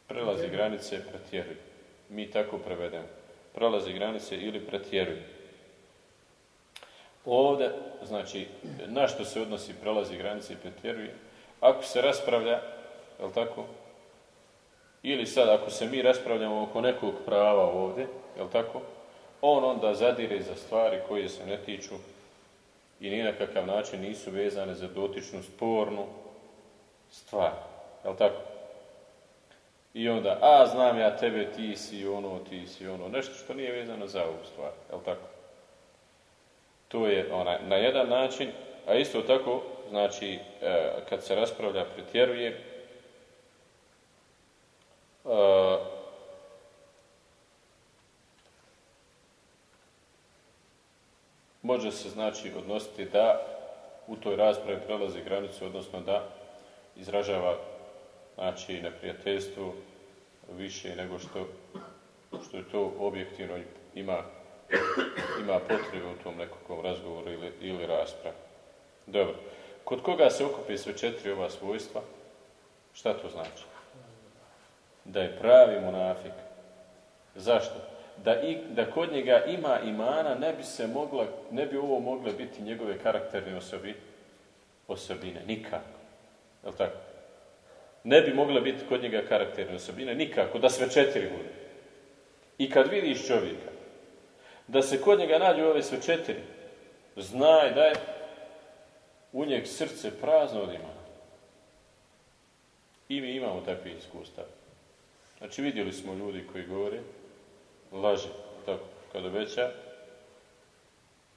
Prelazi granice, pretjeruje. Mi tako prevedemo. Prelazi granice ili pretjeruje. Ovdje, znači, na što se odnosi prelazi granice i pretjeruje? Ako se raspravlja, je tako? Ili sad, ako se mi raspravljamo oko nekog prava ovdje, je tako? On onda zadire za stvari koje se ne tiču i ni na kakav način nisu vezane za dotičnu spornu stvar. Je tako? I onda, a znam ja tebe, ti si ono, ti si ono. Nešto što nije vezano za ovu stvar. Je tako? To je ona, na jedan način, a isto tako, znači, e, kad se raspravlja, pretjeruje, e, može se, znači, odnositi da u toj raspravi prelazi granicu, odnosno da izražava, znači, neprijateljstvo više nego što, što je to objektivno ima ima potrebe u tom nekakvom razgovoru ili, ili raspravi. Dobro. Kod koga se okupi sve četiri ova svojstva? Šta to znači? Da je pravi munafik. Zašto? Da, i, da kod njega ima imana, ne bi se mogla, ne bi ovo mogle biti njegove karakterne osobi, osobine. Nikako. Je tako? Ne bi mogle biti kod njega karakterne osobine. Nikako. Da sve četiri bude. I kad vidiš čovjeka da se kod njega nađu ove sve četiri, znaj da je u njeg srce prazno od imana. I mi imamo takve iskustva. Znači vidjeli smo ljudi koji govore, laže, tako, kad obeća,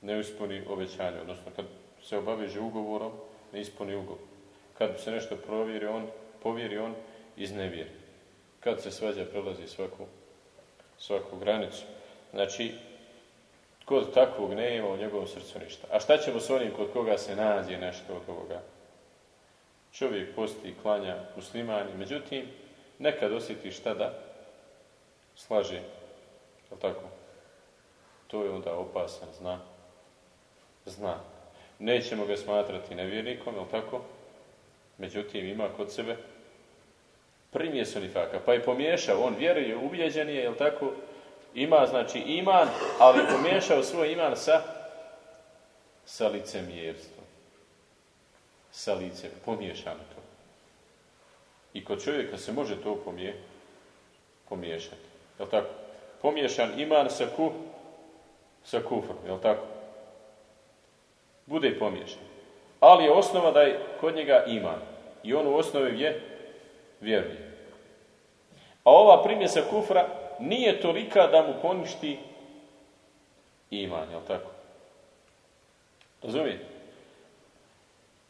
ne ispuni obećanje, odnosno kad se obaveže ugovorom, ne ispuni ugovor. Kad se nešto provjeri, on, povjeri, on iznevjeri. Kad se svađa, prelazi svaku, svaku granicu. Znači, Kod takvog nema u njegovom srcu ništa. A šta ćemo s onim kod koga se nađe nešto od ovoga? Čovjek posti, klanja muslimani, međutim, nekad osjeti šta da slaže. Je tako? To je onda opasan, zna. Zna. Nećemo ga smatrati nevjernikom, je tako? Međutim, ima kod sebe primjesu nifaka. Pa je pomiješao, on vjeruje, ubijeđen je, je tako? Ima, znači, iman, ali pomiješao svoj iman sa, sa licemjerstvom. Sa licem, pomiješano to. I kod čovjeka se može to pomije, pomiješati. Jel tako? Pomiješan iman sa ku, sa kufrom, jel tako? Bude pomiješan. Ali je osnova da je kod njega iman. I on u osnovi je vjeruje. A ova primjesa kufra nije tolika da mu poništi iman, jel tako? Razumijete?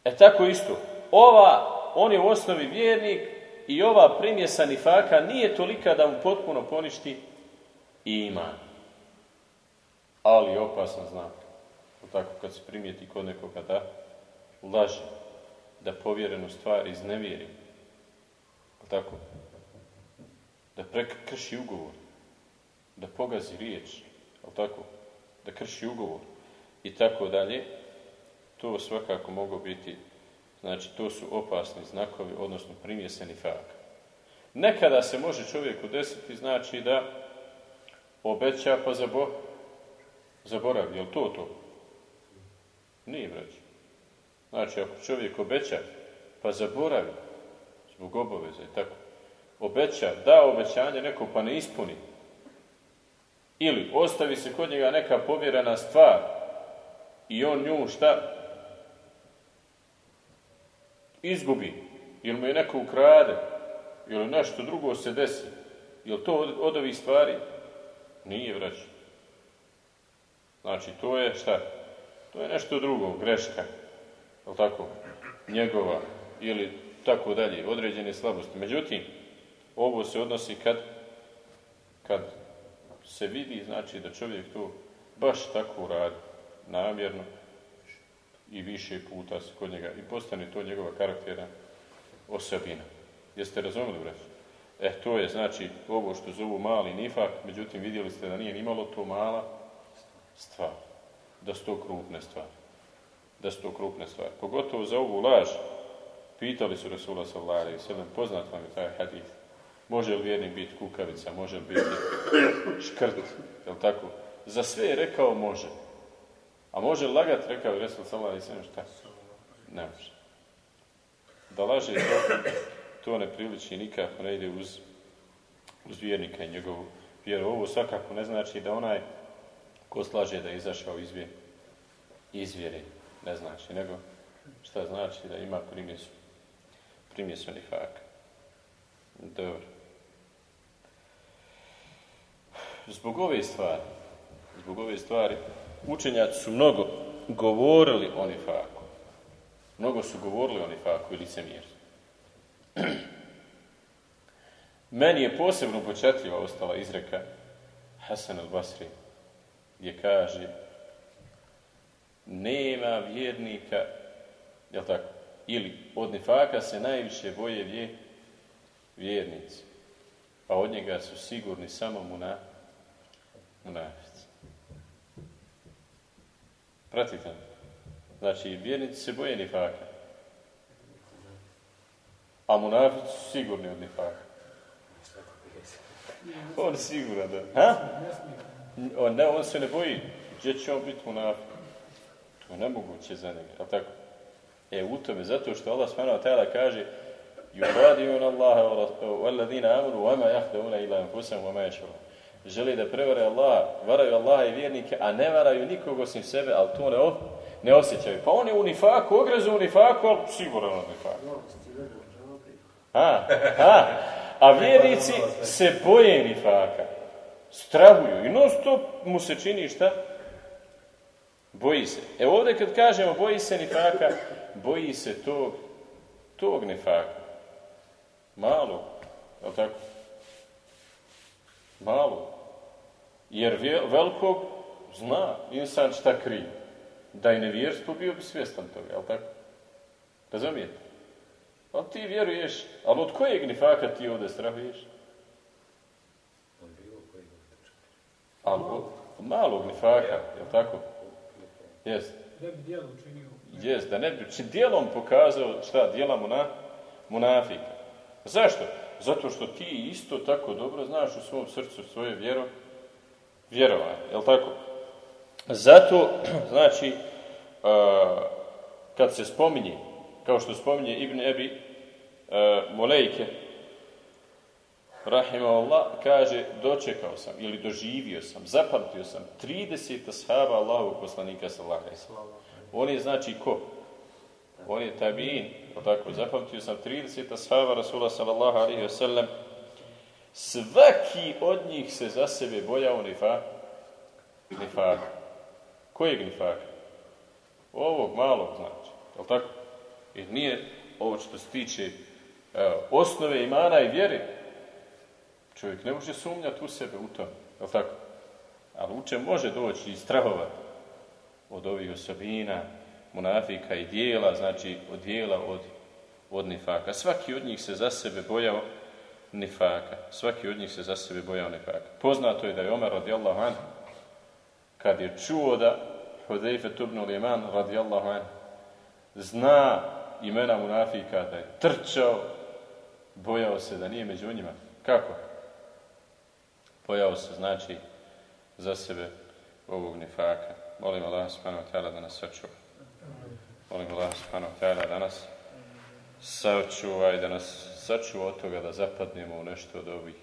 E tako isto. Ova, on je u osnovi vjernik i ova primjesa nifaka nije tolika da mu potpuno poništi iman. Ali opasan znak. Tako kad se primijeti kod nekoga da laže, da povjerenu stvar iznevjeri. Tako? Da prekrši ugovor, da pogazi riječ, ali tako, da krši ugovor i tako dalje, to svakako mogu biti, znači to su opasni znakovi, odnosno primjeseni fak. Nekada se može čovjeku desiti, znači da obeća pa zabo, zaboravi, je li to to? Nije, braći. Znači, ako čovjek obeća pa zaboravi, zbog obaveza i tako, obeća, da obećanje neko pa ne ispuni. Ili ostavi se kod njega neka povjerena stvar i on nju šta? Izgubi. Ili mu je neko ukrade. Ili nešto drugo se desi. Ili to od, ovih stvari? Nije vrać. Znači, to je šta? To je nešto drugo, greška. Je tako? Njegova. Ili tako dalje, određene slabosti. Međutim, ovo se odnosi kad, kad se vidi, znači da čovjek to baš tako radi, namjerno i više puta se kod njega i postane to njegova karaktera osobina. Jeste razumjeli, braći? E, to je, znači, ovo što zovu mali nifak, međutim, vidjeli ste da nije nimalo to mala stvar. Da su to krupne stvari. Da su to krupne stvari. Pogotovo za ovu laž, Pitali su Rasula sallallahu alaihi poznat vam je taj hadith. Može li vjernik biti kukavica, može li biti škrt, je li tako? Za sve je rekao može. A može lagat, rekao je Resul sallallahu alaihi sallam, šta? Ne može. Da laže to, to ne priliči nikako, ne ide uz, uz vjernika i njegovu vjeru. Ovo svakako ne znači da onaj ko slaže da je izašao iz vjere, iz vjere, ne znači, nego šta znači da ima primjesu, primjesu nifaka. Dobro. Zbog ove stvari, zbog ove stvari, učenjaci su mnogo govorili o nifaku. Mnogo su govorili o nifaku i licemjerstvu. Meni je posebno početljiva ostala izreka Hasan al-Basri, gdje kaže nema vjernika, jel tako, ili od nifaka se najviše boje vje, vjernici, a od njega su sigurni samo muna, munafici. Pratite Znači, vjernici se boje nifaka, a munafici su sigurni od nifaka. On siguran da. Ha? On, ne, on se ne boji. Gdje će on biti munafik? To je nemoguće za njega. Ali tako? E, u tome, zato što Allah ta'ala kaže walladina amanu wa ma yahduna ila anfusahum wa ma yashurun. Želi da prevare Allah, varaju Allaha i vjernike, a ne varaju nikog osim sebe, ali to ne, ne osjećaju. Pa on je u nifaku, ogrezu u ali siguran u nifaku. A, a, a vjernici se boje nifaka. Strahuju. I non stop mu se čini šta? Boji se. E ovdje kad kažemo boji se nifaka, boji se tog, tog nifaka. Malo. Je tako? Malo. Jer velikog zna insan šta krije. Da je nevjerstvo bio bi svjestan toga, je tako? Razumijete? Ali ti vjeruješ, ali od kojeg nifaka ti ovdje strahuješ? Ali od malog nifaka, je li tako? Jest. Da bi dijelom činio. Jest, da ne bi dijelom pokazao šta, dijela mu na munafika. Zašto? Zato što ti isto tako dobro znaš u svom srcu svoje vjero, vjerovanje, je li tako? Zato, znači, uh, kad se spominje, kao što spominje Ibn Ebi uh, Molejke, rahimahullah, kaže, dočekao sam ili doživio sam, zapamtio sam 30 ashaba Allahovog poslanika alejhi On je znači ko? On je tabiin, tako, zapamtio sam 30 ashaba Rasula sallallahu alejhi ve sellem. Svaki od njih se za sebe bojao nifa, nifaka. Kojeg nifaka? Ovog malog znači, je tako? Jer nije ovo što se tiče evo, osnove imana i vjere, Čovjek ne može sumnjati u sebe u tome, je tako? Ali uče može doći i strahovati od ovih osobina, monafika i dijela, znači od dijela od, od nifaka. Svaki od njih se za sebe bojao nifaka. Svaki od njih se za sebe bojao nifaka. Poznato je da je Omer radijallahu anhu, kad je čuo da Hudejfe tubnu liman radijallahu anhu, zna imena munafika, da je trčao, bojao se da nije među njima. Kako? pojao se, znači, za sebe ovog nifaka. Molim Allah subhanahu ta'ala da nas sačuva. Molim Allah subhanahu ta'ala da nas sačuva i da nas sačuva od toga da zapadnemo u nešto od ovih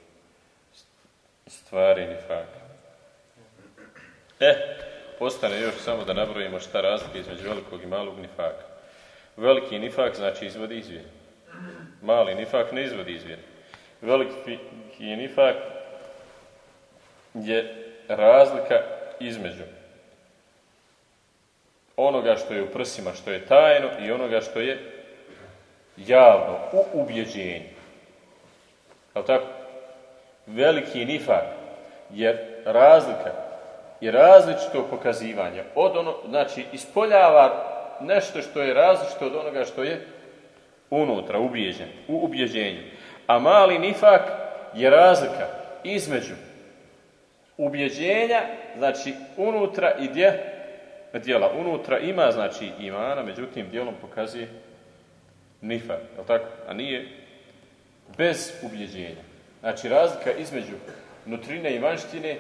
stvari nifaka. E, postane još samo da nabrojimo šta razlika između velikog i malog nifaka. Veliki nifak znači izvodi izvjer. Mali nifak ne izvodi izvjer. Veliki nifak je razlika između onoga što je u prsima, što je tajno i onoga što je javno, u ubjeđenju. Kao tako? Veliki nifak je razlika i različito pokazivanje. Od ono, znači, ispoljava nešto što je različito od onoga što je unutra, ubijeđen, u ubjeđenju. A mali nifak je razlika između ubjeđenja, znači unutra i dje, djela. Unutra ima, znači imana, međutim, djelom pokazuje nifak, je tako? A nije bez ubjeđenja. Znači razlika između nutrine i vanštine,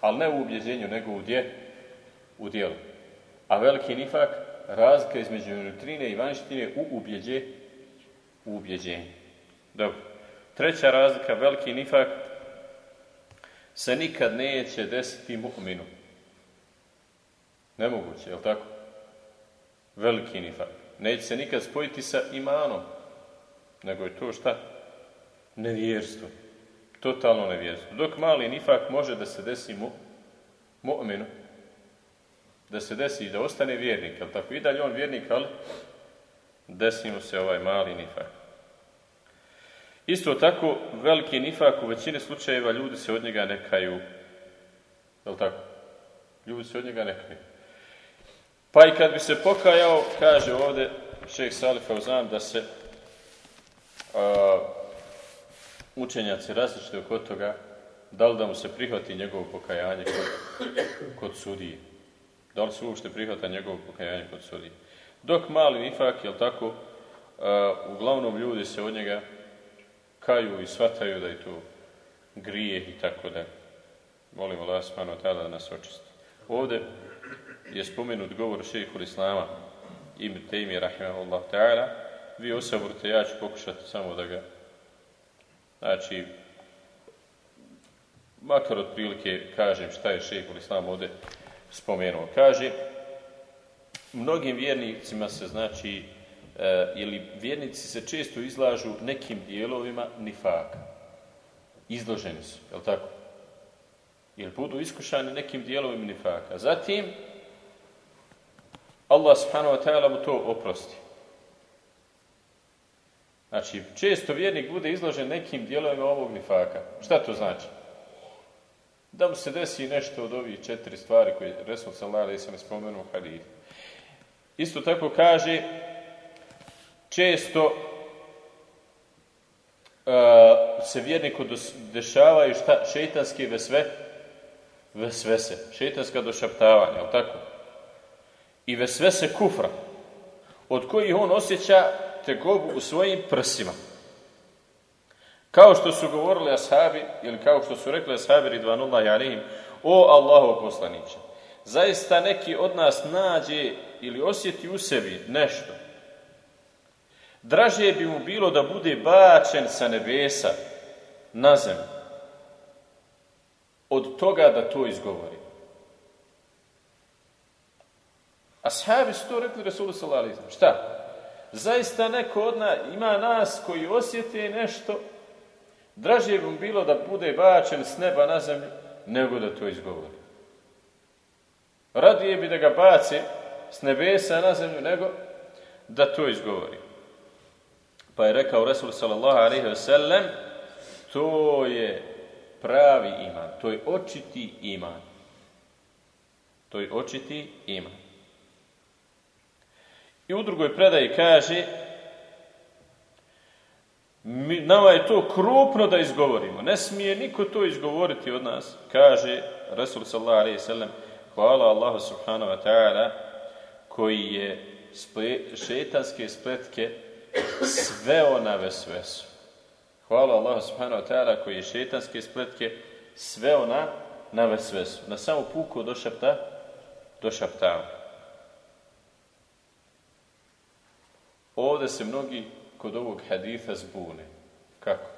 ali ne u ubjeđenju, nego u, dje, u dijelu. A veliki nifak, razlika između nutrine i vanštine u ubjeđe, u ubjeđenju. Dobro. Treća razlika, veliki nifak, se nikad neće desiti mu'minu. Nemoguće, je li tako? Veliki nifak. Neće se nikad spojiti sa imanom, nego je to šta? Nevjerstvo. Totalno nevjerstvo. Dok mali nifak može da se desi mu, mu'minu, da se desi i da ostane vjernik, jel tako? I dalje on vjernik, ali desi mu se ovaj mali nifak. Isto tako, veliki nifak u većini slučajeva ljudi se od njega nekaju. Jel tako? Ljudi se od njega nekaju. Pa i kad bi se pokajao, kaže ovdje šeh Salif Fauzan da se a, učenjaci različite oko toga da li da mu se prihvati njegovo pokajanje kod, kod sudije. Da li se uopšte prihvata njegovo pokajanje kod sudije. Dok mali nifak, jel tako, a, uglavnom ljudi se od njega kaju i shvataju da je to grijeh i tako da molimo Allah tada da nas očisti. Ovdje je spomenut govor šehihu Islama Ibn Taymi rahimahullah ta'ala vi osaburite, ja ću pokušati samo da ga znači makar otprilike kažem šta je šehihu Islam ovdje spomenuo. Kaže mnogim vjernicima se znači e, ili vjernici se često izlažu nekim dijelovima nifaka. Izloženi su, je li tako? Jer budu iskušani nekim dijelovima nifaka. Zatim, Allah subhanahu wa ta'ala mu to oprosti. Znači, često vjernik bude izložen nekim dijelovima ovog nifaka. Šta to znači? Da mu se desi nešto od ovih četiri stvari koje Resul sallallahu alejhi ve spomenuo u. Isto tako kaže često uh, se vjerniku dešavaju šta šejtanske vesve vesvese, šejtanska došaptavanja, al tako? I vesvese kufra od kojih on osjeća tegobu u svojim prsima. Kao što su govorili ashabi, ili kao što su rekli ashabi ridvanullahi alihim, o Allahov poslaniće, zaista neki od nas nađe ili osjeti u sebi nešto Draže bi mu bilo da bude bačen sa nebesa na zemlju od toga da to izgovori. Ashabi su to rekli Rasulu sallallahu Šta? Zaista neko od nas, ima nas koji osjete nešto, draže bi bilo da bude bačen s neba na zemlju, nego da to izgovori. Radije bi da ga baci s nebesa na zemlju, nego da to izgovori. Pa je rekao Resul sallallahu alaihi ve sellem, to je pravi iman, to je očiti iman. To je očiti iman. I u drugoj predaji kaže, mi, nama je to krupno da izgovorimo. Ne smije niko to izgovoriti od nas. Kaže Resul sallallahu alaihi sallam, hvala Allahu subhanahu wa ta'ala, koji je sple, šetanske spletke sveo na vesvesu. Hvala Allahu subhanahu wa ta'ala koji je šetanske spletke sveo na, na vesvesu. Na samo puku došapta, došaptava. Ovde se mnogi kod ovog haditha zbune. Kako?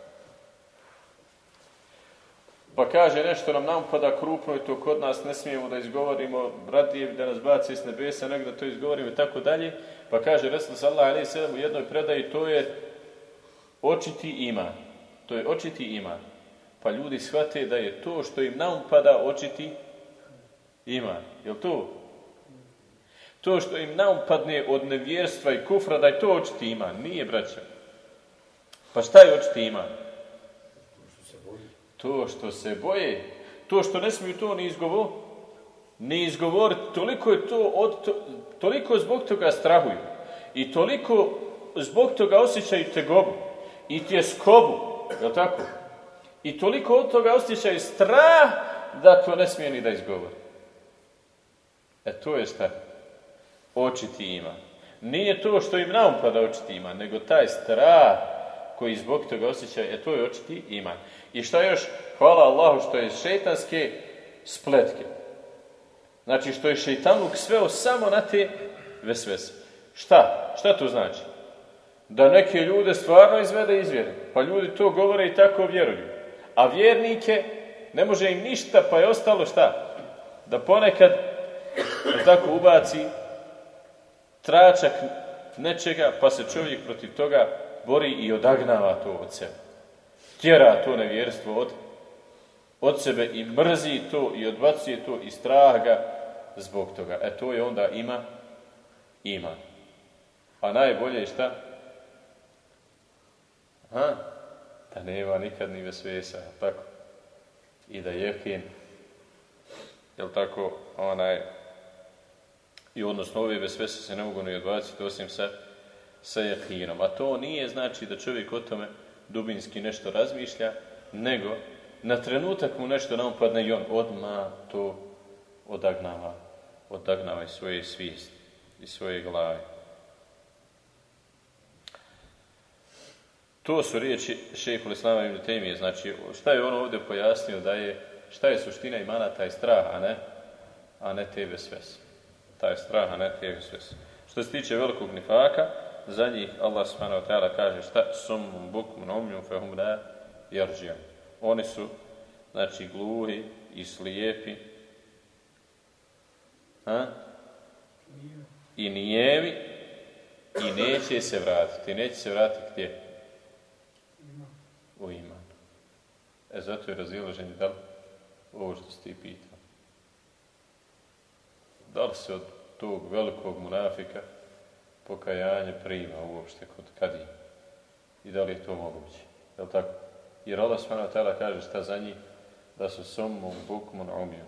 Pa kaže nešto nam napada krupno i to kod nas ne smijemo da izgovorimo, radije da nas baci s nebesa, nego da to izgovorimo i tako dalje. Pa kaže Resul sallallahu alejhi ve u jednoj predaji to je očiti iman. To je očiti iman. Pa ljudi shvate da je to što im naumpada očiti iman. Je to? To što im naumpadne od nevjerstva i kufra, da je to očiti iman. Nije, braća. Pa šta je očiti iman? To što se boje. To što ne smiju to ni izgovoriti. Ni izgovoriti. Toliko je to od, to, toliko zbog toga strahuju i toliko zbog toga osjećaju tegobu i tjeskobu, je tako? I toliko od toga osjećaju strah da to ne smije ni da izgovori. E to je šta? Očiti ima. Nije to što im naumpada očiti iman, nego taj strah koji zbog toga osjeća, e to je očiti iman. I šta još? Hvala Allahu što je šeitanske spletke. Znači što je šeitanluk sveo samo na te vesvese. Šta? Šta to znači? Da neke ljude stvarno izvede iz vjere. Pa ljudi to govore i tako vjeruju. A vjernike ne može im ništa, pa je ostalo šta? Da ponekad tako ubaci tračak nečega, pa se čovjek protiv toga bori i odagnava to od sebe. Tjera to nevjerstvo od, od sebe i mrzi to i odbacuje to i strah ga zbog toga. E to je onda ima, ima. A najbolje je šta? Ha? Da nema nikad ni vesvesa, tako? I da jekin, jel tako, onaj, i odnosno ove vesvese se ne mogu ni odbaciti osim sa, sa jekinom. A to nije znači da čovjek o tome dubinski nešto razmišlja, nego na trenutak mu nešto naumpadne i on odma to odagnava, odagnava iz svoje svijesti, iz svoje glave. To su riječi šehehu Islama ibn Temije. Znači, šta je on ovdje pojasnio da je, šta je suština imana taj strah, a ne, a ne te vesvese. Taj strah, ne te vesvese. Što se tiče velikog nifaka, za njih Allah subhanahu wa ta'ala kaže šta sumum bukmun umjum fehum la jarđijam. Oni su, znači, gluhi i slijepi a? i nijevi i neće se vratiti. Neće se vratiti gdje? u iman. E zato je razilaženje da li ovo što ste i. Da li se od tog velikog munafika pokajanje prima uopšte kod kadija? I da li je to moguće? Je li tako? Jer Allah s.w.t. kaže šta za njih? Da su somom, bukmon, omijom.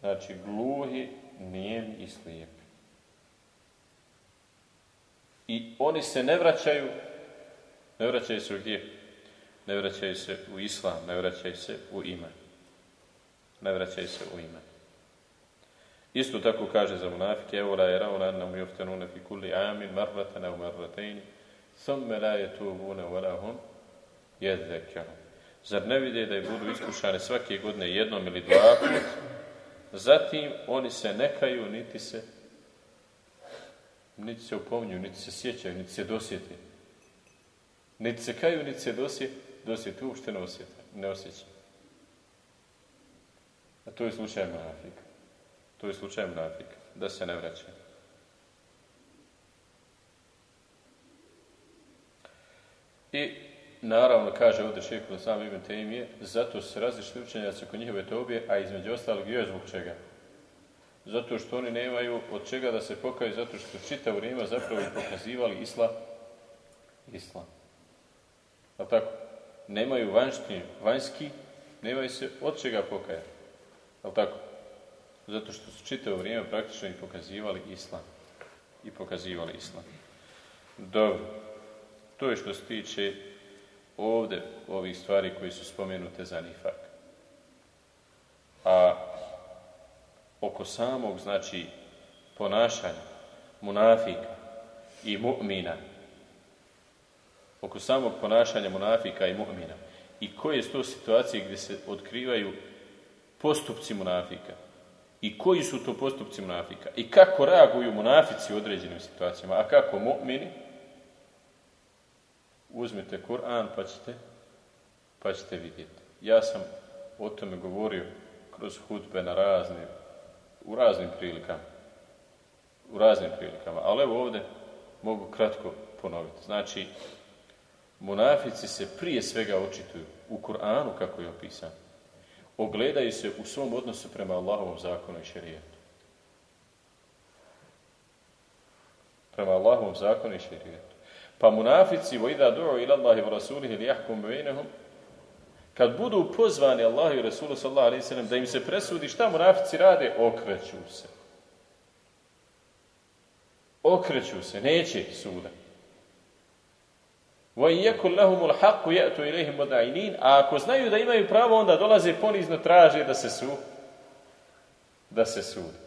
Znači, gluhi, nijemi i slijepi. I oni se ne vraćaju ne vraćaju se u gdje? Ne vraćaju se u islam, ne vraćaju se u iman. Ne vraćaju se u iman. Isto tako kaže za munafike, evo la yarauna annahum yuftanuna fi kulli amin marratan aw marratayn thumma la yatubuna wa lahum yadhakkarun. Zar ne vide da je budu iskušane svake godine jednom ili dva put, zatim oni se nekaju, niti se niti se upominju, niti se sjećaju, niti se dosjeti. Niti se kaju, niti se dosje, dosjeti, uopšte ne osjeta, ne osjeća. A to je slučaj munafika. To je slučaj munafika, da se ne vraća. I naravno, kaže ovdje šeho sam Ibn Taymije, zato se različiti učenjaci oko njihove tobije, a između ostalog je zbog čega. Zato što oni nemaju od čega da se pokaju, zato što čita vrijeme zapravo i pokazivali isla, islam. A tako? Nemaju vanjski, vanjski, nemaju se od čega pokajati. Ali tako? Zato što su čitavo vrijeme praktično i pokazivali islam. I pokazivali islam. Dobro. To je što se tiče ovdje ovih stvari koji su spomenute za nifak. A oko samog, znači, ponašanja munafika i mu'mina, oko samog ponašanja munafika i mu'mina i koje su to situacije gdje se otkrivaju postupci munafika i koji su to postupci munafika i kako reaguju munafici u određenim situacijama, a kako mu'mini uzmite Kur'an pa ćete pa ćete vidjeti. Ja sam o tome govorio kroz hutbe na razne, u raznim prilikama. U raznim prilikama. Ali evo ovdje mogu kratko ponoviti. Znači, Munafici se prije svega očituju u Kur'anu kako je opisan. Ogledaju se u svom odnosu prema Allahovom zakonu i šerijetu. Prema Allahovom zakonu i šerijetu. Pa munafici vojda du'u ila Allahi wa rasulihi li jahkum bejnehum kad budu pozvani Allahu i Rasulu sallallahu alaihi sallam da im se presudi šta munafici rade, okreću se. Okreću se, neće suda. وَيَكُنْ لَهُمُ الْحَقُّ يَأْتُ إِلَيْهِمْ مُدَعِنِينَ A ako znaju da imaju pravo, onda dolaze ponizno traže da se su da se sude.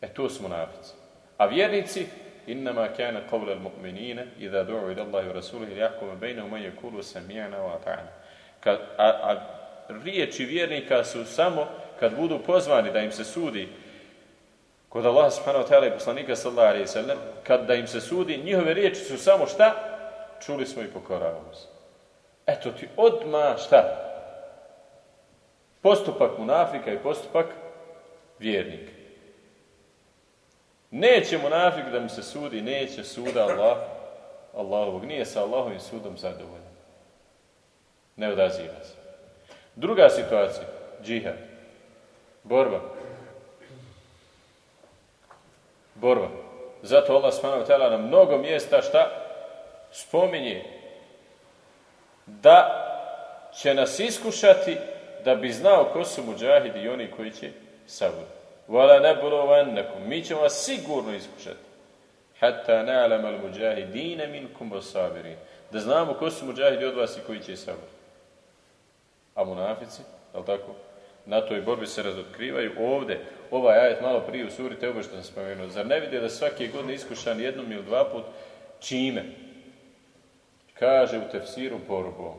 E to su munafici. A vjernici innama kana qawla al-mu'minina idha du'u ila Allahi wa rasulihi liyahkuma bainahum man yaqulu sami'na wa ata'na. Kad, a, a riječi vjernika su samo kad budu pozvani da im se sudi kod Allah subhanahu wa ta'ala i poslanika sallallahu alaihi sallam, kad da im se sudi, njihove riječi su samo šta? Čuli smo i pokoravamo se. Eto ti odma šta? Postupak munafika i postupak vjernika. Neće munafik da mu se sudi, neće suda Allah, Allahovog. Nije sa Allahovim sudom zadovoljan. Ne odaziva se. Druga situacija, džihad. Borba. Borba. Zato Allah wa na mnogo mjesta šta spominje da će nas iskušati da bi znao ko su muđahidi i oni koji će saburiti. Vala nebuluvannakum. Mi ćemo vas sigurno iskušati. Hatta na'lam al muđahidine minkum sabirin. Da znamo ko su muđahidi od vas i koji će saburiti. A munafici, je tako? Na toj borbi se razotkrivaju ovdje. Ovaj ajet malo prije u suri Teube što sam spomenuo. Zar ne vidje da svake godine iskušan jednom ili dva put čime? Kaže u tefsiru borbom.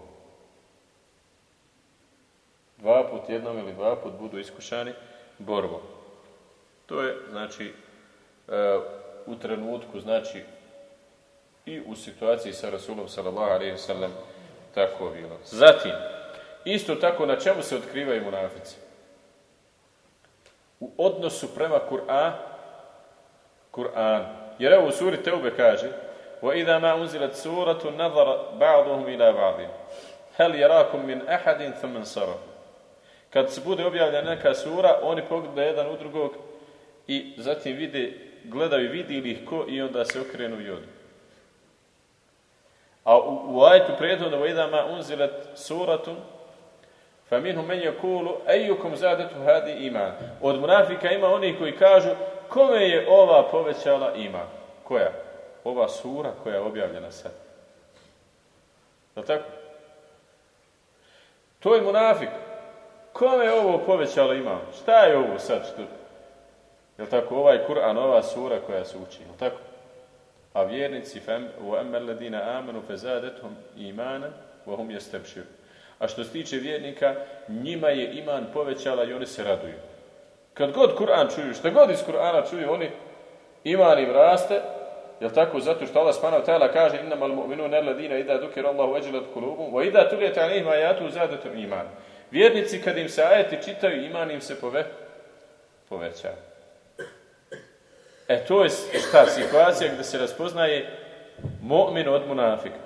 Dva put, jednom ili dva put budu iskušani borbom. To je, znači, e, u trenutku, znači, i u situaciji sa Rasulom sallallahu alaihi sallam tako bilo. Zatim, isto tako na čemu se otkrivaju munafici? U odnosu prema Kur'an, Kur'an. Jer evo u suri Teube kaže وَإِذَا مَا أُنزِلَتْ سُورَةٌ نَظَرَ بَعْضُهُمْ إِلَى بَعْضٍ هَلْ يَرَاكُمْ مِنْ أَحَدٍ ثُمَّ Kad se bude objavljena neka sura, oni pogledaju jedan u drugog i zatim vide, gledaju vidi li ih ko i onda se okrenu i odu. A u, u ajetu prijedno idama unzilet suratun fa minhu men yakulu ayyukum zadatu hadi iman. Od munafika ima oni koji kažu kome je ova povećala iman? Koja? Ova sura koja je objavljena sad. Je tako? To je munafik. Kome je ovo povećalo iman? Šta je ovo sad? Što, Jel tako? Ovaj Kur'an, ova sura koja se uči. Jel tako? A vjernici u emel ledina amenu fezadethum imanan wa hum jestebšir. A što se tiče vjernika, njima je iman povećala i oni se raduju. Kad god Kur'an čuju, šta god iz Kur'ana čuju, oni iman im raste, jel tako? Zato što Allah spanav tajla kaže innamal mu'minun alladina idha dukira Allahu wajilat kulubum wa idha tuliyat alayhim ayatu zadatum iman. Vjernici kad im se ajeti čitaju, iman im se pove, povećava. E to je ta situacija gdje se raspoznaje mu'min od munafika.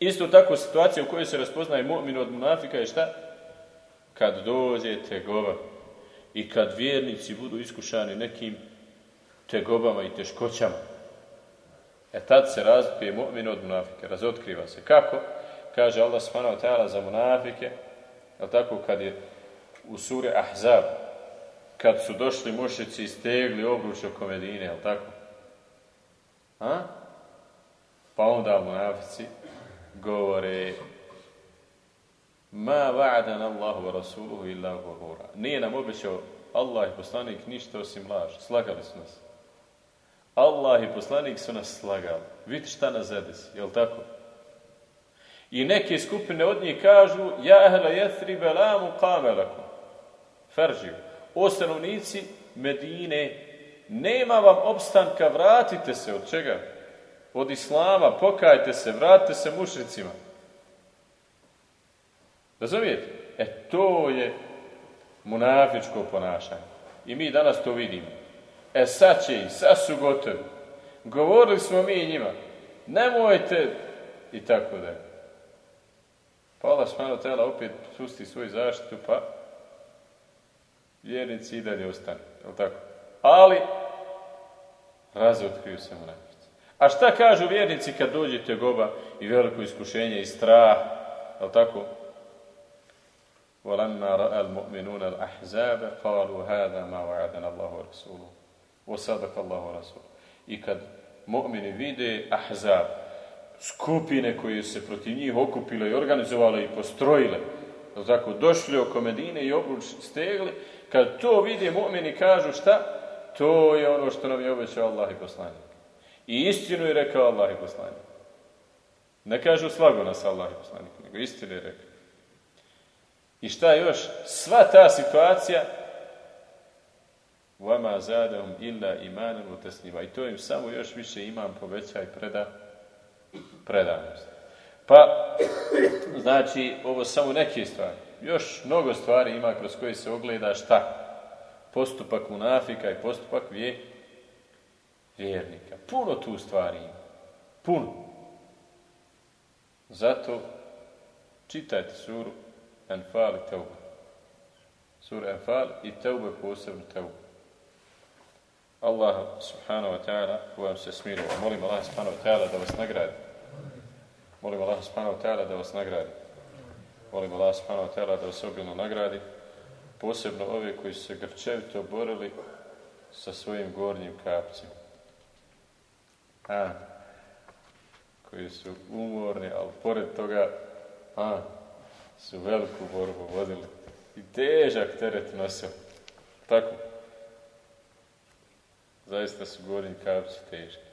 Isto tako situacija u kojoj se raspoznaje mu'min od munafika je šta? Kad dođe tegova i kad vjernici budu iskušani nekim tegobama i teškoćama. E tad se razlikuje mu'min od munafike, razotkriva se. Kako? Kaže Allah subhanahu wa za munafike, je tako kad je u suri Ahzab, kad su došli mušici i stegli obruč oko Medine, jel tako? A? Pa onda munafici govore Ma va'adan Allahu wa rasuluhu illa. Nije nam obećao Allah i poslanik ništa osim laž. Slagali su nas. Allah i poslanik su nas slagali. Vidite šta nas zadesi, jel tako? I neke skupine od njih kažu Ja ehla jethribe la muqame lakum. Feržiju o stanovnici Medine, nema vam opstanka, vratite se od čega? Od Islama, pokajte se, vratite se mušricima. Razumijete? E to je munafičko ponašanje. I mi danas to vidimo. E sad će i, sad su gotovi. Govorili smo mi njima, nemojte i tako da. Pa Allah smano opet pusti svoju zaštitu, pa vjernici i dalje ostane. Je tako? Ali, razotkriju se munafici. A šta kažu vjernici kad dođe goba i veliko iskušenje i strah? Je tako? وَلَمَّا رَأَ الْمُؤْمِنُونَ الْأَحْزَابَ قَالُوا هَذَا مَا وَعَدَنَ اللَّهُ وَرَسُولُهُ o sadak Allahu rasul. I kad mu'mini vide ahzab, skupine koje se protiv njih okupile i organizovale i postrojile, tako došli oko Medine i obruč stegli, kad to vide mu'mini kažu šta? To je ono što nam je obećao Allah i poslanik. I istinu je rekao Allah i poslanik. Ne kažu slago nas Allah i poslanik, nego istinu je rekao. I šta još? Sva ta situacija vama zadahum illa imanom u I to im samo još više imam poveća i preda, predanost. Pa, znači, ovo samo neke stvari. Još mnogo stvari ima kroz koje se ogleda šta? Postupak munafika i postupak vje, vjernika. Puno tu stvari ima. Puno. Zato čitajte suru Anfal i Teuba. Sura Anfal i Teuba posebno Teuba. Allah subhanahu wa ta'ala vam se smiruje. Molim Allah subhanahu wa ta'ala da vas nagradi. Molim Allah subhanahu wa ta'ala da vas nagradi. Molim Allah subhanahu wa ta'ala da vas obilno nagradi. Posebno ove koji su se grčevito borili sa svojim gornjim kapcima. A, koji su umorni, ali pored toga a, su veliku borbu vodili i težak teret nosili. Tako. Zaista su gornji kapci teški.